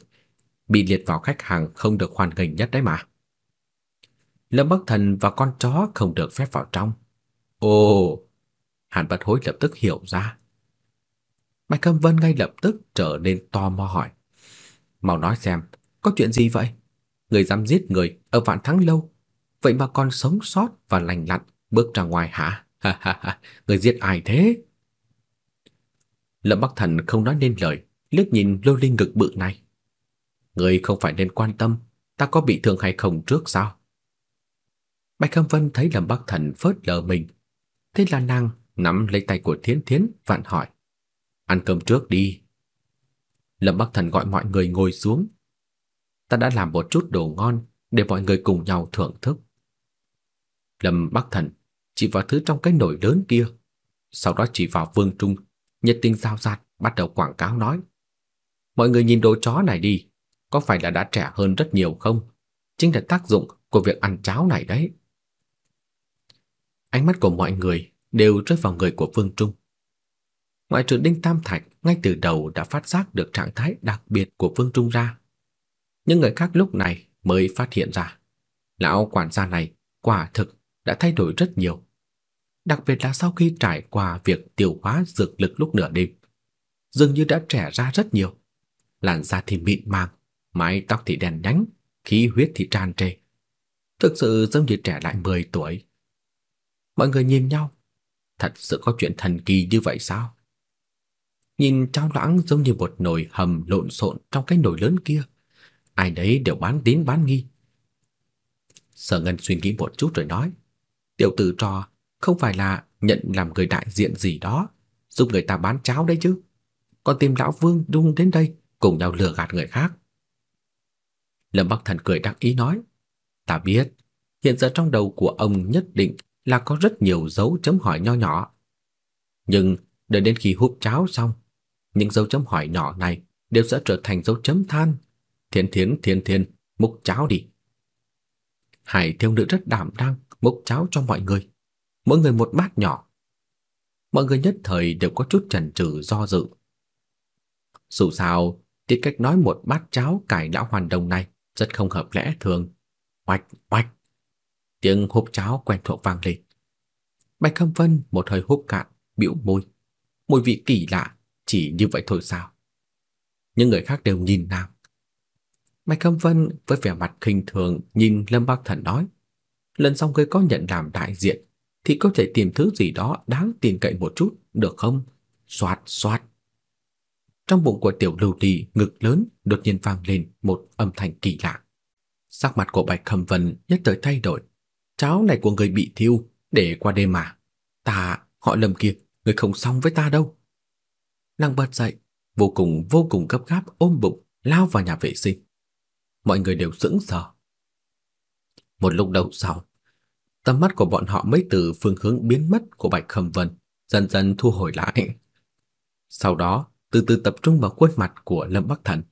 bị liệt vào khách hàng không được hoàn nghênh nhất đấy mà. Lâm Bắc Thần và con chó không được phép vào trong. Ồ, Hàn Bất Hối lập tức hiểu ra. Bạch Cầm Vân ngay lập tức trở nên tò mò hỏi. Mau nói xem, có chuyện gì vậy? Người dám giết người ở vạn thắng lâu, vậy mà còn sống sót và lành lặn bước ra ngoài hả? Ha ha ha, người giết ai thế? Lâm Bắc Thần không nói nên lời, liếc nhìn lô linh ngực bự này. Người không phải nên quan tâm ta có bị thương hay không trước sao? Bạch Khâm Vân thấy Lâm Bắc Thần phớt lờ mình, thế là nàng nắm lấy tay của Thiến Thiến vặn hỏi: "Ăn cơm trước đi." Lâm Bắc Thần gọi mọi người ngồi xuống. Ta đã làm một chút đồ ngon để mọi người cùng nhau thưởng thức. Lâm Bắc Thần chỉ vào thứ trong cái nồi lớn kia, sau đó chỉ vào Vương Trung, nhiệt tình giao dạt bắt đầu quảng cáo nói: "Mọi người nhìn đồ chó này đi, có phải là đã trẻ hơn rất nhiều không? Chính là tác dụng của việc ăn cháo này đấy." Ánh mắt của mọi người đều rơi vào người của Vương Trung. Ngoại trừ Đinh Tam Thạch ngay từ đầu đã phát giác được trạng thái đặc biệt của Vương Trung ra. Những người khác lúc này mới phát hiện ra, lão quản gia này quả thực đã thay đổi rất nhiều. Đặc biệt là sau khi trải qua việc tiêu hóa dược lực lúc nửa đêm, dường như đã trẻ ra rất nhiều. Làn da thì mịn màng, mái tóc thì đen nhánh, khí huyết thì tràn trề. Thực sự giống như trẻ lại 10 tuổi. Mọi người nhìn nhau, thật sự có chuyện thần kỳ như vậy sao? Nhìn trao loãng giống như một nồi hầm lộn xộn trong cái nồi lớn kia, ai đấy đều bán tín bán nghi. Sở Ngân suy nghĩ một chút rồi nói, tiểu tử trò không phải là nhận làm người đại diện gì đó, giúp người ta bán cháo đấy chứ. Còn tìm lão Vương Dung đến đây cùng nhau lừa gạt người khác. Lâm Bắc Thần cười đắc ý nói, ta biết, hiện giờ trong đầu của ông nhất định là có rất nhiều dấu chấm hỏi nho nhỏ. Nhưng đợi đến khi hút cháo xong, những dấu chấm hỏi nhỏ này đều sẽ trở thành dấu chấm than. Thiên thiến thiên thiên, múc cháo đi. Hải thiếu nữ rất đảm đang múc cháo cho mọi người, mỗi người một bát nhỏ. Mọi người nhất thời đều có chút chần chừ do dự. Dù sao, tiết cách nói một bát cháo cải lão hoàn đồng này rất không hợp lẽ thường. Oạch, oạch. Tiếng húp cháo quen thuộc vang lên. Bạch Khâm Vân một hơi húp cạn, bĩu môi. Mùi vị kỳ lạ, chỉ như vậy thôi sao? Những người khác đều nhìn nàng. Bạch Khâm Vân với vẻ mặt khinh thường nhìn Lâm Bắc Thần nói, lần sau ngươi có nhận làm đại diện thì có thể tìm thứ gì đó đáng tin cậy một chút, được không? Soạt soạt. Trong bụng của tiểu lưu ly ngực lớn đột nhiên vang lên một âm thanh kỳ lạ. Sắc mặt của Bạch Khâm Vân nhất thời thay đổi. Cháo này của người bị thiêu để qua đêm mà. Ta, họ Lâm kia, người không xong với ta đâu. Nàng bật dậy, vô cùng vô cùng gấp gáp ôm bụng lao vào nhà vệ sinh. Mọi người đều sững sờ. Một lúc đầu sau, tầm mắt của bọn họ mới từ phương hướng biến mất của Bạch Khâm Vân dần dần thu hồi lại. Sau đó, từ từ tập trung vào khuôn mặt của Lâm Bắc Thần.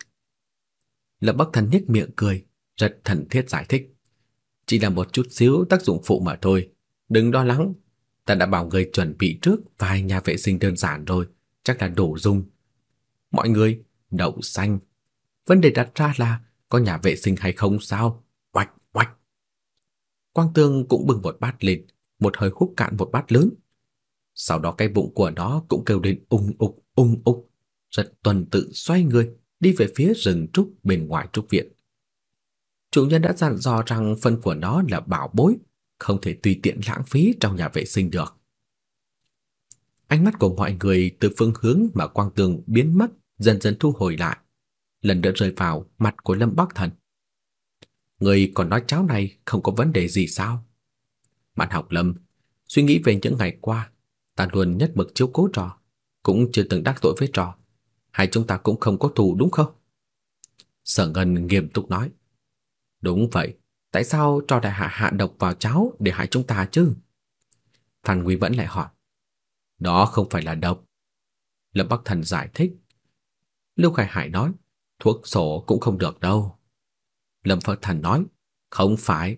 Lâm Bắc Thần nhếch miệng cười, rất thần thiết giải thích. Chỉ là một chút xíu tác dụng phụ mà thôi, đừng lo lắng. Ta đã bảo người chuẩn bị trước vài nhà vệ sinh đơn giản rồi, chắc là đủ dùng. Mọi người, đậu xanh. Vấn đề đặt ra là có nhà vệ sinh hay không sao? Quang Tường cũng bưng một bát lên, một hơi hút cạn một bát lớn. Sau đó cái bụng của nó cũng kêu lên ung ục, ung ục, rất tuần tự xoay người đi về phía rừng trúc bên ngoài trúc viện. Chủ nhân đã dặn dò rằng phân của nó là bảo bối, không thể tùy tiện lãng phí trong nhà vệ sinh được. Ánh mắt của mọi người từ phương hướng mà quang tường biến mất dần dần thu hồi lại, lần nữa rơi vào mặt của Lâm Bắc Thần. Người còn nói cháu này không có vấn đề gì sao? Bạn học Lâm, suy nghĩ về những ngày qua, ta luôn nhất mực chiếu cố trò, cũng chưa từng đắc tội với trò. Hai chúng ta cũng không có thù đúng không? Sở Ngân nghiêm túc nói. Đúng vậy, tại sao trò đại hạ hạ độc vào cháu để hại chúng ta chứ? Phan Quý vẫn lại hỏi. Đó không phải là độc. Lâm Bắc Thần giải thích. Lưu Khải Hải nói, thuốc sổ cũng không được đâu. Lâm Phật Thần nói, không phải.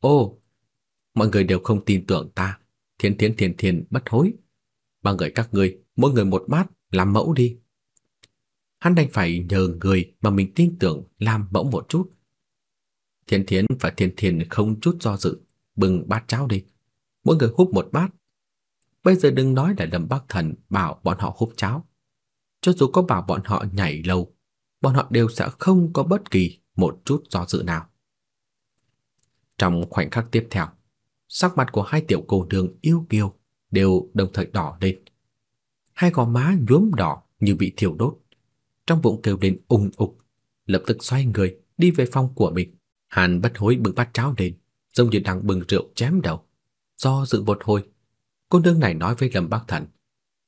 Ô, mọi người đều không tin tưởng ta. Thiên thiên thiên thiên bất hối. Ba người các ngươi, mỗi người một bát, làm mẫu đi. Hắn đành phải nhờ người mà mình tin tưởng làm mẫu một chút. Thiên Thiến và Thiên Thiên không chút do dự, bưng bát cháo đi. Mỗi người húp một bát. Bây giờ đừng nói là Lâm Bắc Thần bảo bọn họ húp cháo. Cho dù có bảo bọn họ nhảy lâu, bọn họ đều sẽ không có bất kỳ một chút do dự nào. Trong khoảnh khắc tiếp theo, sắc mặt của hai tiểu cô nương yêu kiều đều đồng thời đỏ lên. Hai gò má nhuốm đỏ như bị thiêu đốt. Trong bụng kêu lên ung ục, lập tức xoay người đi về phòng của mình. Hàn bất hối bưng bát cháo lên, giống như đang bưng rượu chém đầu. Do dự một hồi, cô nương này nói với Lâm Bắc Thần,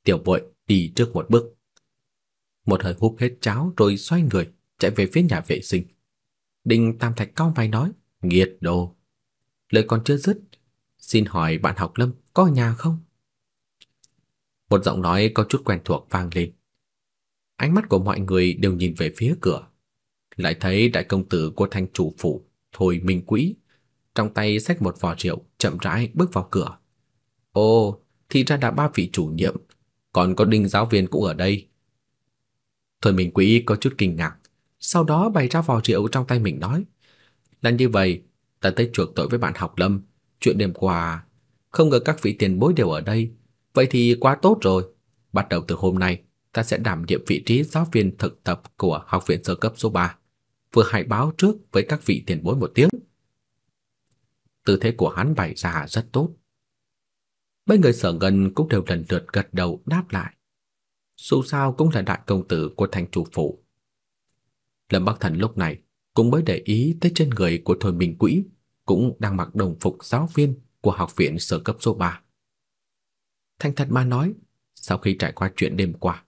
"Tiểu muội đi trước một bước." Một hơi hút hết cháo rồi xoay người chạy về phía nhà vệ sinh. Đinh Tam Thạch cao mày nói, "Nghiệt đồ." Lời còn chưa dứt, "Xin hỏi bạn học Lâm có nhà không?" Một giọng nói có chút quen thuộc vang lên. Ánh mắt của mọi người đều nhìn về phía cửa, lại thấy đại công tử của thanh chủ phủ Thôi Minh Quỹ, trong tay xách một vò rượu, chậm rãi bước vào cửa. Ồ, thì ra đã ba vị chủ nhiệm, còn có đinh giáo viên cũng ở đây. Thôi Minh Quỹ có chút kinh ngạc, sau đó bày ra vò rượu trong tay mình nói. Là như vậy, ta tới chuộc tội với bạn học Lâm, chuyện đêm qua, không ngờ các vị tiền bối đều ở đây, vậy thì quá tốt rồi. Bắt đầu từ hôm nay, ta sẽ đảm nhiệm vị trí giáo viên thực tập của học viện sơ cấp số 3 vừa hãy báo trước với các vị tiền bối một tiếng. Tư thế của hắn bày ra rất tốt. Mấy người sở ngân cũng đều lần lượt gật đầu đáp lại. Dù sao cũng là đại công tử của thành chủ phủ. Lâm Bắc Thần lúc này cũng mới để ý tới trên người của Thôi Minh Quỹ cũng đang mặc đồng phục giáo viên của học viện sở cấp số 3. Thanh thật mà nói, sau khi trải qua chuyện đêm qua,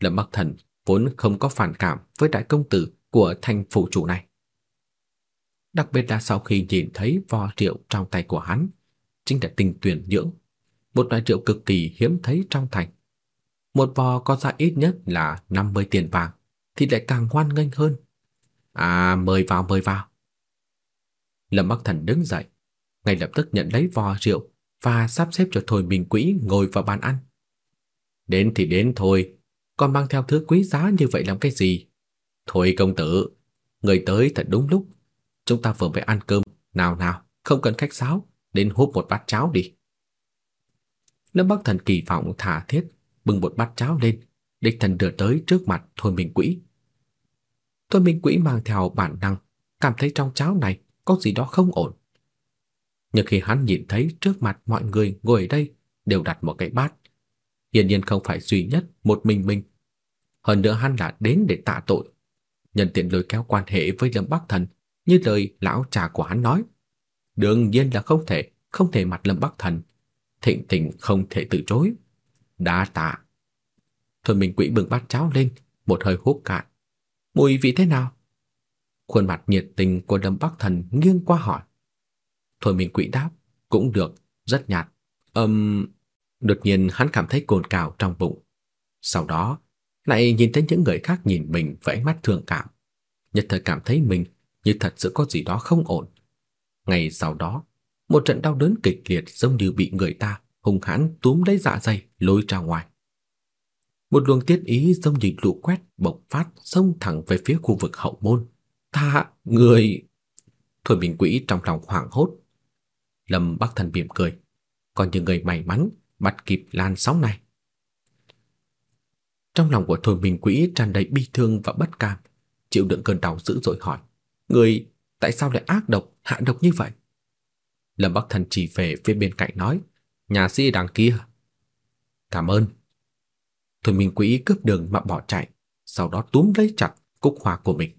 Lâm Bắc Thần vốn không có phản cảm với đại công tử của thành phủ chủ này. đặc biệt là sau khi nhìn thấy vò rượu trong tay của hắn, chính là tinh tuyển nhưỡng, một loại rượu cực kỳ hiếm thấy trong thành. Một vò có giá ít nhất là 50 tiền vàng, thì lại càng hoan nghênh hơn. À, mời vào, mời vào. Lâm Bắc Thần đứng dậy, ngay lập tức nhận lấy vò rượu và sắp xếp cho Thôi Minh Quỹ ngồi vào bàn ăn. Đến thì đến thôi, còn mang theo thứ quý giá như vậy làm cái gì? Thôi công tử, người tới thật đúng lúc. Chúng ta vừa mới ăn cơm, nào nào, không cần khách sáo, đến húp một bát cháo đi. Lâm Bắc Thần kỳ vọng thả thiết, bưng một bát cháo lên, đích thần đưa tới trước mặt Thôi Minh Quỹ. Thôi Minh Quỹ mang theo bản năng, cảm thấy trong cháo này có gì đó không ổn. Nhưng khi hắn nhìn thấy trước mặt mọi người ngồi ở đây đều đặt một cái bát, hiển nhiên không phải duy nhất một mình mình. Hơn nữa hắn là đến để tạ tội, nhân tiện lôi kéo quan hệ với Lâm Bắc Thần như lời lão trà của hắn nói. Đương nhiên là không thể, không thể mặt Lâm Bắc Thần, thịnh tình không thể từ chối. Đa tạ. Thôi mình quỹ bưng bát cháo lên, một hơi hút cạn. Mùi vị thế nào? Khuôn mặt nhiệt tình của Lâm Bắc Thần nghiêng qua hỏi. Thôi mình quỹ đáp, cũng được, rất nhạt. Ừm, um, đột nhiên hắn cảm thấy cồn cào trong bụng. Sau đó, lại nhìn thấy những người khác nhìn mình với ánh mắt thương cảm. Nhất thời cảm thấy mình như thật sự có gì đó không ổn. Ngày sau đó, một trận đau đớn kịch liệt giống như bị người ta hung hãn túm lấy dạ dày lôi ra ngoài. Một luồng tiết ý giống như lũ quét bộc phát xông thẳng về phía khu vực hậu môn. Ta, người... Thôi bình quỹ trong lòng hoảng hốt. Lâm Bắc Thần mỉm cười. Còn những người may mắn bắt kịp làn sóng này. Trong lòng của Thôi Minh Quỹ tràn đầy bi thương và bất cam, chịu đựng cơn đau dữ dội hỏi: "Người tại sao lại ác độc, hạ độc như vậy?" Lâm Bắc Thần chỉ về phía bên cạnh nói: "Nhà sĩ đằng kia." "Cảm ơn." Thôi Minh Quý cướp đường mà bỏ chạy, sau đó túm lấy chặt cúc hoa của mình.